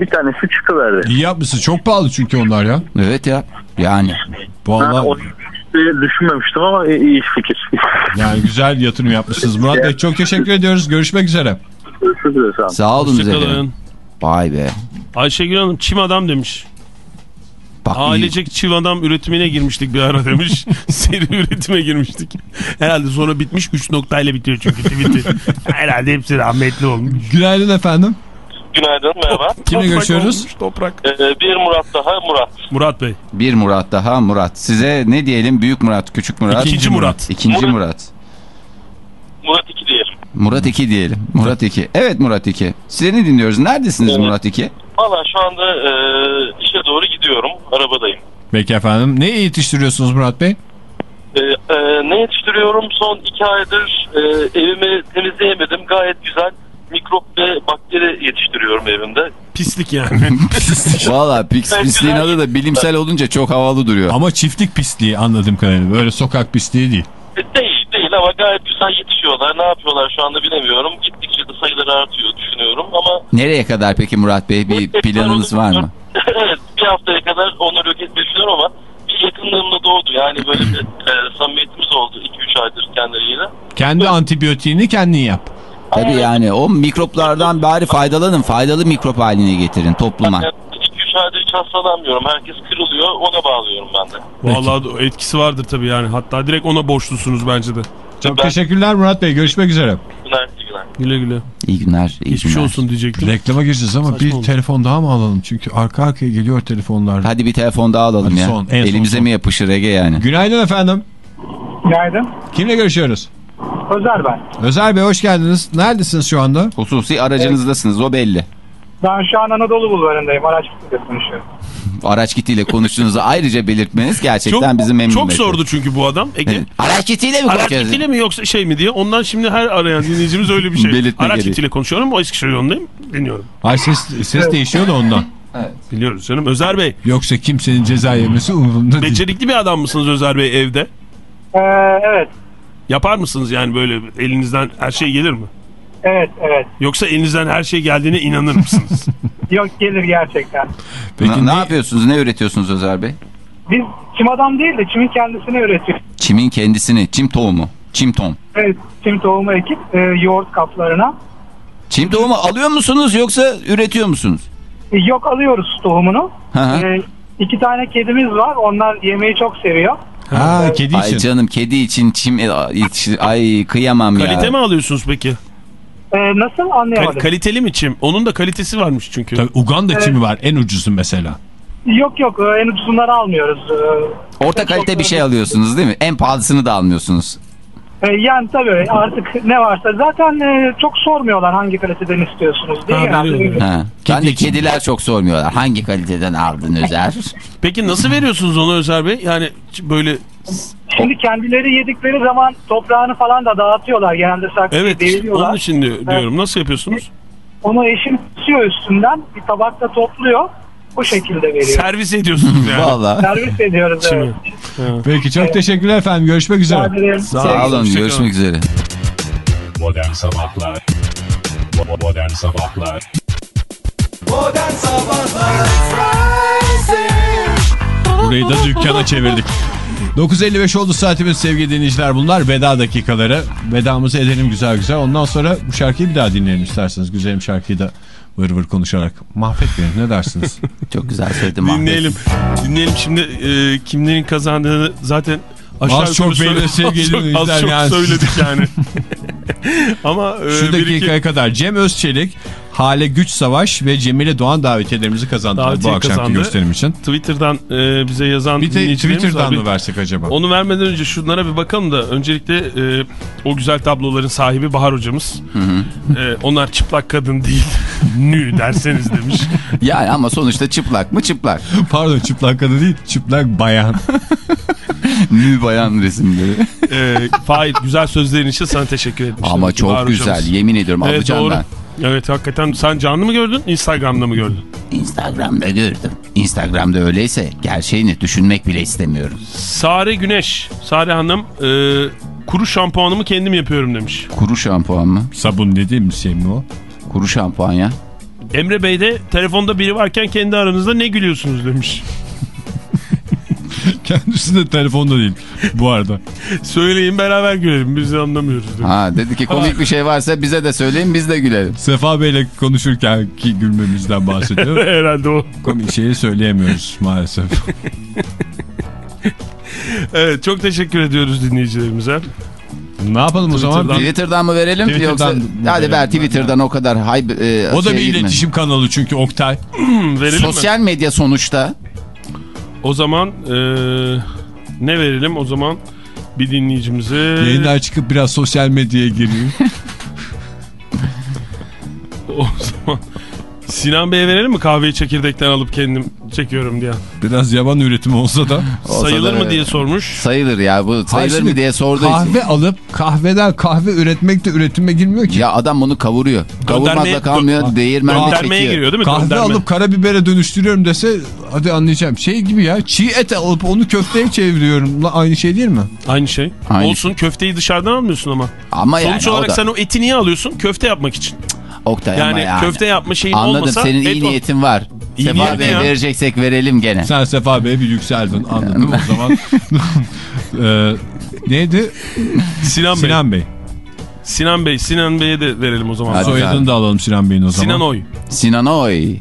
Bir tanesi çıkıverdi. İyi yapmışsınız. Çok pahalı çünkü onlar ya. Evet ya. Yani. Vallahi e, düşünmemiştim ama e, iyi fikir. yani güzel yatırım yapmışsınız. Murat Bey çok teşekkür ediyoruz. Görüşmek üzere. Görüşmek üzere, sağ olun. Sağ olun. Vay be. Ayşegül Hanım çim adam demiş. Bak iyi. Ailecek çiv adam üretimine girmiştik bir ara demiş. Seri üretime girmiştik. Herhalde sonra bitmiş 3 noktayla bitiyor çünkü tweet'i. Herhalde hepsi rahmetli olmuş. Günaydın efendim. Günaydın merhaba. Kimle Toprak görüşüyoruz? olmuş, toprak. Ee, bir Murat daha Murat. Murat Bey. Bir Murat daha Murat. Size ne diyelim? Büyük Murat, küçük Murat. İkinci Murat. İkinci Murat. Murat. Murat 2 diyelim. Murat 2 diyelim. Murat 2. Evet Murat 2. Size ne dinliyoruz? Neredesiniz Evet. Murat 2? Valla şu anda e, işe doğru gidiyorum. Arabadayım. Peki efendim. Ne yetiştiriyorsunuz Murat Bey? E, e, ne yetiştiriyorum? Son 2 aydır e, evimi temizleyemedim. Gayet güzel mikrop ve bakteri yetiştiriyorum evimde. Pislik yani. Valla pis, pisliğin adı da bilimsel olunca çok havalı duruyor. Ama çiftlik pisliği anladığım kadarıyla. Böyle sokak pisliği değil. E, değil ama gayet güzel yetişiyorlar. Ne yapıyorlar şu anda bilemiyorum. Gittikçe de sayıları artıyor düşünüyorum ama Nereye kadar peki Murat Bey? Bir planınız var mı? evet bir haftaya kadar onları yok etmeyi düşünüyorum ama bir yakın yakınlığımda doğdu. Yani böyle bir e, samimiyetimiz oldu 2-3 aydır kendileriyle. Kendi antibiyotiğini kendin yap. Tabii yani o mikroplardan bari faydalanın. Faydalı mikrop haline getirin topluma. 2-3 aydır hiç hastalanmıyorum. Herkes kırılıyor. Ona bağlıyorum ben de. Vallahi etkisi vardır tabii yani. Hatta direkt ona borçlusunuz bence de. Çok teşekkürler Murat Bey. Görüşmek üzere. Günler, iyi günler. Güle güle. İyi günler. iyi Geçmiş günler. olsun diyecektim. Reklama gireceğiz ama Saçma bir oldu. telefon daha mı alalım? Çünkü arka arkaya geliyor telefonlar. Hadi bir telefon daha alalım Hadi ya. son, en son, Elimize son. mi yapışır Ege yani? Günaydın efendim. Günaydın. Kimle görüşüyoruz? Özer ben. Özer Bey hoş geldiniz. Neredesiniz şu anda? Hususi aracınızdasınız o belli. Ben şu an Anadolu Bulvarı'ndayım. Araç kitle konuşuyorum. Araç kitiyle konuştuğunuzu ayrıca belirtmeniz gerçekten Çok, bizi memnun çok sordu çünkü bu adam. Ege. Araç kitiyle mi Araç konuşuyoruz? kitiyle mi yoksa şey mi diye. Ondan şimdi her arayan dinleyicimiz öyle bir şey. Belirtme Araç kitiyle konuşuyorum. O Eskişehir yolundayım. Dinliyorum. Ay ses, ses değişiyor da ondan. Biliyoruz canım. Özer Bey. Yoksa kimsenin ceza yemesi umurumda değil. Becerikli bir adam mısınız Özer Bey evde? Ee, evet. Yapar mısınız yani böyle elinizden her şey gelir mi? Evet, evet. Yoksa elinizden her şey geldiğine inanır mısınız? Yok gelir gerçekten. Ne, ne yapıyorsunuz? Ne üretiyorsunuz Özer Bey? Biz çim adam değil de çimin kendisini üretiyoruz. Çimin kendisini, çim tohumu, çim tom. Evet, çim tohumu ekip e, yoğurt kaplarına. Çim tohumu alıyor musunuz yoksa üretiyor musunuz? E, yok alıyoruz tohumunu. Hı hı. E, iki tane kedimiz var. Onlar yemeği çok seviyor. Ha kedi Ay için. canım kedi için çim e, ay kıyamam ya. Kalite mi alıyorsunuz peki? E, nasıl anlayamadım. kaliteli mi çim? Onun da kalitesi varmış çünkü. Tabii Uganda çimi var en ucuzu mesela. yok yok e, en ucuzundan almıyoruz. E, Orta kalite bir şey alıyorsunuz değil mi? En pahalısını da almıyorsunuz. E, yani tabii artık ne varsa zaten e, çok sormuyorlar hangi kaliteden istiyorsunuz diye. Ha, yani. veriyorlar. Ha. Ben de kediler çok sormuyorlar. Hangi kaliteden aldın Özer? Peki nasıl veriyorsunuz onu Özer Bey? Yani böyle Şimdi kendileri yedikleri zaman toprağını falan da dağıtıyorlar. Genelde saksıyı evet deviriyorlar. onun için diyor- diyorum. Nasıl yapıyorsunuz? Onu eşim tutuyor üstünden bir tabakta topluyor. Bu şekilde veriyor. Servis ediyorsunuz yani. Valla. Servis ediyoruz evet. Peki çok teşekkürler efendim. Görüşmek üzere. Ederim. Sağ olun. Hoşçakalın. Görüşmek üzere. Modern Sabahlar Bo- Modern Sabahlar Burayı da dükkana çevirdik. 9.55 oldu saatimiz sevgili dinleyiciler. Bunlar veda dakikaları. Vedamızı edelim güzel güzel. Ondan sonra bu şarkıyı bir daha dinleyelim isterseniz. Güzelim şarkıyı da vır vır konuşarak. Mahvetmeyelim ne dersiniz? Çok güzel söyledim. Dinleyelim. Dinleyelim şimdi e, kimlerin kazandığını zaten aşağı Az çok belli sevgili az çok- dinleyiciler Az çok yani. söyledik yani. Ama e, Şu bir iki dakikaya kadar Cem Özçelik, Hale Güç Savaş ve Cemile Doğan davetiyelerimizi kazandılar davetiye bu akşamki kazandı. gösterim için. Twitter'dan e, bize yazan Bir de Twitter'dan mı versek acaba? Onu vermeden önce şunlara bir bakalım da öncelikle e, o güzel tabloların sahibi Bahar hocamız. E, onlar çıplak kadın değil nü derseniz demiş. Yani ama sonuçta çıplak mı çıplak. Pardon çıplak kadın değil, çıplak bayan. Nü bayan resimleri. E, Fahir güzel sözlerin için sana teşekkür etmiştim. Ama çok Bahar güzel. hocamız. Yemin ediyorum Evet alacağım doğru. ben. Evet hakikaten sen canlı mı gördün Instagram'da mı gördün? Instagram'da gördüm. Instagram'da öyleyse gerçeğini düşünmek bile istemiyorum. Sare Güneş, Sare Hanım e, kuru şampuanımı kendim yapıyorum demiş. Kuru şampuan mı? Sabun dediğim şey mi o? Kuru şampuan ya. Emre Bey de telefonda biri varken kendi aranızda ne gülüyorsunuz demiş. Kendisi de telefonda değil bu arada. Söyleyin beraber gülelim biz de anlamıyoruz. Ha dedi ki komik bir şey varsa bize de söyleyin biz de gülelim. Sefa Bey'le konuşurken ki gülmemizden bahsediyor. Herhalde o. Komik şeyi söyleyemiyoruz maalesef. Evet çok teşekkür ediyoruz dinleyicilerimize. ne yapalım o zaman? Twitter'dan- Twitter'dan mı verelim Twitter'dan yoksa mı hadi ver? Twitter'dan o kadar hay e, O da şeye bir iletişim kanalı çünkü Oktay. Verelim mi? Sosyal medya sonuçta. O zaman e, ne verelim o zaman bir dinleyicimize. Yayından çıkıp biraz sosyal medyaya gireyim. O zaman Sinan Bey'e verelim mi kahveyi çekirdekten alıp kendim çekiyorum diye. Biraz yaban üretimi olsa da. Olsa Sayılır da mı diye sormuş. Sayılır ya bu sayılır Hayır, mı diye sorduğu için. Kahve alıp kahveden kahve üretmek de üretime girmiyor ki. Ya adam bunu kavuruyor. Kavurmakla Göndermeye- kalmıyor. Değirmenle çekiyor. giriyor değil mi? Kahve Gönderme. alıp karabibere dönüştürüyorum dese hadi anlayacağım. Şey gibi ya çiğ et alıp onu köfteye çeviriyorum. Aynı şey değil mi? Aynı şey. Aynı Olsun köfteyi dışarıdan almıyorsun ama. Ama yani Sonuç o olarak da- sen o eti niye alıyorsun? Köfte yapmak için. Oktay ama Yani, yani. köfte yapma şeyin Anladım olmasa senin et iyi niyetin var. İyi Sefa niyetli Bey ya. vereceksek verelim gene. Sen Sefa Bey'e bir yükseldin anladım o zaman. Ee, neydi? Sinan Bey. Sinan Bey. Sinan Bey. Sinan Bey'e de verelim o zaman. Hadi Soyadını da alalım Sinan Bey'in o zaman. Sinan Oy. Sinan Oy.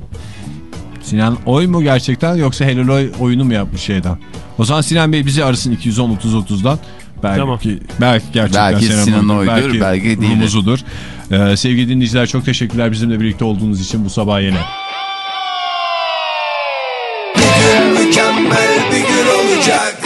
Sinan Oy mu gerçekten yoksa Helal Oy oyunu mu yapmış şeyden? O zaman Sinan Bey bizi arasın 210-30-30'dan. Belki, Tamam. belki gerçekten Belki Sinan Oy'dur, belki değildir. Rumuzudur. Ee, sevgili dinleyiciler çok teşekkürler bizimle birlikte olduğunuz için bu sabah yine. Jack.